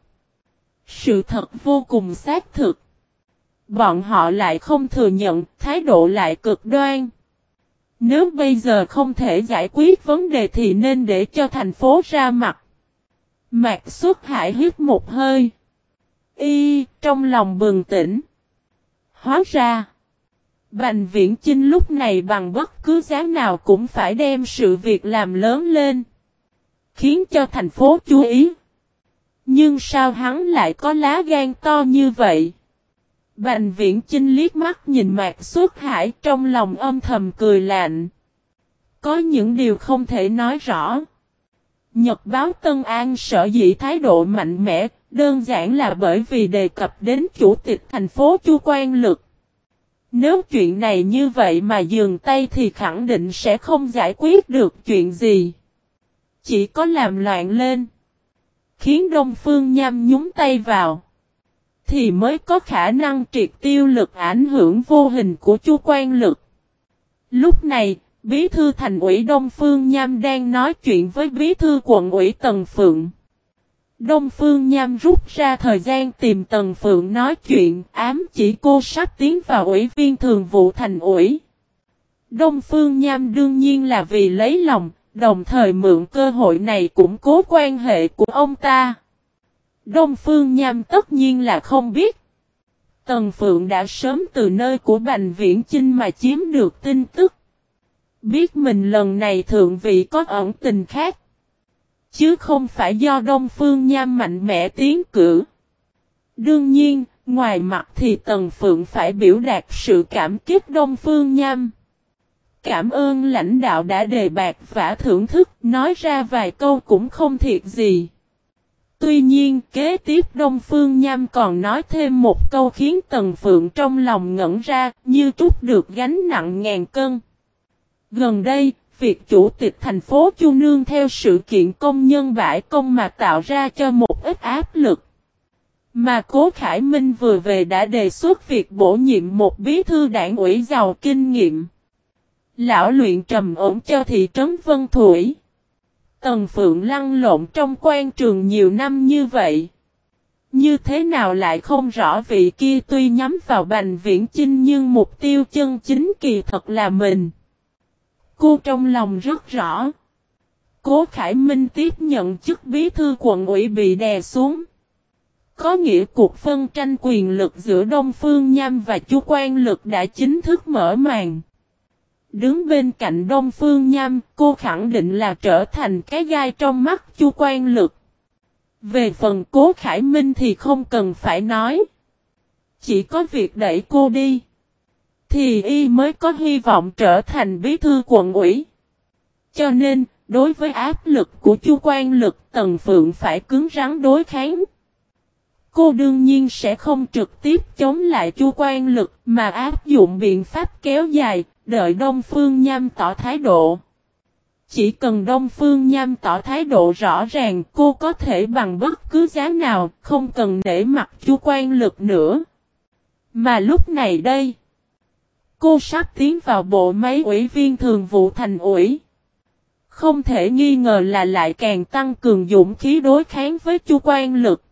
Sự thật vô cùng xác thực. Bọn họ lại không thừa nhận, thái độ lại cực đoan. Nếu bây giờ không thể giải quyết vấn đề thì nên để cho thành phố ra mặt. Mạc xuất hải hít một hơi. Y, trong lòng bừng tỉnh. Hóa ra, Bành Viễn Chinh lúc này bằng bất cứ giá nào cũng phải đem sự việc làm lớn lên. Khiến cho thành phố chú ý. Nhưng sao hắn lại có lá gan to như vậy? Bành Viễn Chinh liếc mắt nhìn Mạc suốt Hải trong lòng âm thầm cười lạnh. Có những điều không thể nói rõ. Nhật báo Tân An sở dĩ thái độ mạnh mẽ, đơn giản là bởi vì đề cập đến chủ tịch thành phố Chu Quan Lực. Nếu chuyện này như vậy mà dừng tay thì khẳng định sẽ không giải quyết được chuyện gì. Chỉ có làm loạn lên. Khiến Đông Phương Nham nhúng tay vào. Thì mới có khả năng triệt tiêu lực ảnh hưởng vô hình của Chu Quan Lực. Lúc này, Bí thư thành ủy Đông Phương Nham đang nói chuyện với bí thư quận ủy Tần Phượng. Đông Phương Nham rút ra thời gian tìm Tần Phượng nói chuyện, ám chỉ cô sắp tiến vào ủy viên thường vụ thành ủy. Đông Phương Nham đương nhiên là vì lấy lòng, đồng thời mượn cơ hội này củng cố quan hệ của ông ta. Đông Phương Nham tất nhiên là không biết. Tần Phượng đã sớm từ nơi của Bành Viễn Chinh mà chiếm được tin tức. Biết mình lần này thượng vị có ẩn tình khác. Chứ không phải do Đông Phương Nham mạnh mẽ tiến cử. Đương nhiên, ngoài mặt thì Tần Phượng phải biểu đạt sự cảm kích Đông Phương Nham. Cảm ơn lãnh đạo đã đề bạc và thưởng thức, nói ra vài câu cũng không thiệt gì. Tuy nhiên, kế tiếp Đông Phương Nham còn nói thêm một câu khiến Tần Phượng trong lòng ngẩn ra, như trút được gánh nặng ngàn cân. Gần đây, việc chủ tịch thành phố Chu Nương theo sự kiện công nhân bãi công mà tạo ra cho một ít áp lực. Mà Cố Khải Minh vừa về đã đề xuất việc bổ nhiệm một bí thư đảng ủy giàu kinh nghiệm. Lão luyện trầm ổn cho thị trấn Vân Thủy. Tần Phượng lăn lộn trong quan trường nhiều năm như vậy. Như thế nào lại không rõ vị kia tuy nhắm vào bành viễn chinh nhưng mục tiêu chân chính kỳ thật là mình. Cô trong lòng rất rõ. Cố Khải Minh tiếp nhận chức bí thư quận ủy bị đè xuống. Có nghĩa cuộc phân tranh quyền lực giữa Đông Phương Nham và Chu Quan Lực đã chính thức mở màn. Đứng bên cạnh Đông Phương Nham, cô khẳng định là trở thành cái gai trong mắt Chu Quan Lực. Về phần Cố Khải Minh thì không cần phải nói. Chỉ có việc đẩy cô đi thì y mới có hy vọng trở thành bí thư quận ủy. Cho nên, đối với áp lực của chu quan lực Tần Phượng phải cứng rắn đối kháng. Cô đương nhiên sẽ không trực tiếp chống lại chu quan lực mà áp dụng biện pháp kéo dài, đợi Đông Phương Nham tỏ thái độ. Chỉ cần Đông Phương Nham tỏ thái độ rõ ràng cô có thể bằng bất cứ giá nào, không cần để mặt chu quan lực nữa. Mà lúc này đây, Cô sắp tiến vào bộ máy ủy viên thường vụ thành ủy. Không thể nghi ngờ là lại càng tăng cường dũng khí đối kháng với chu quan lực.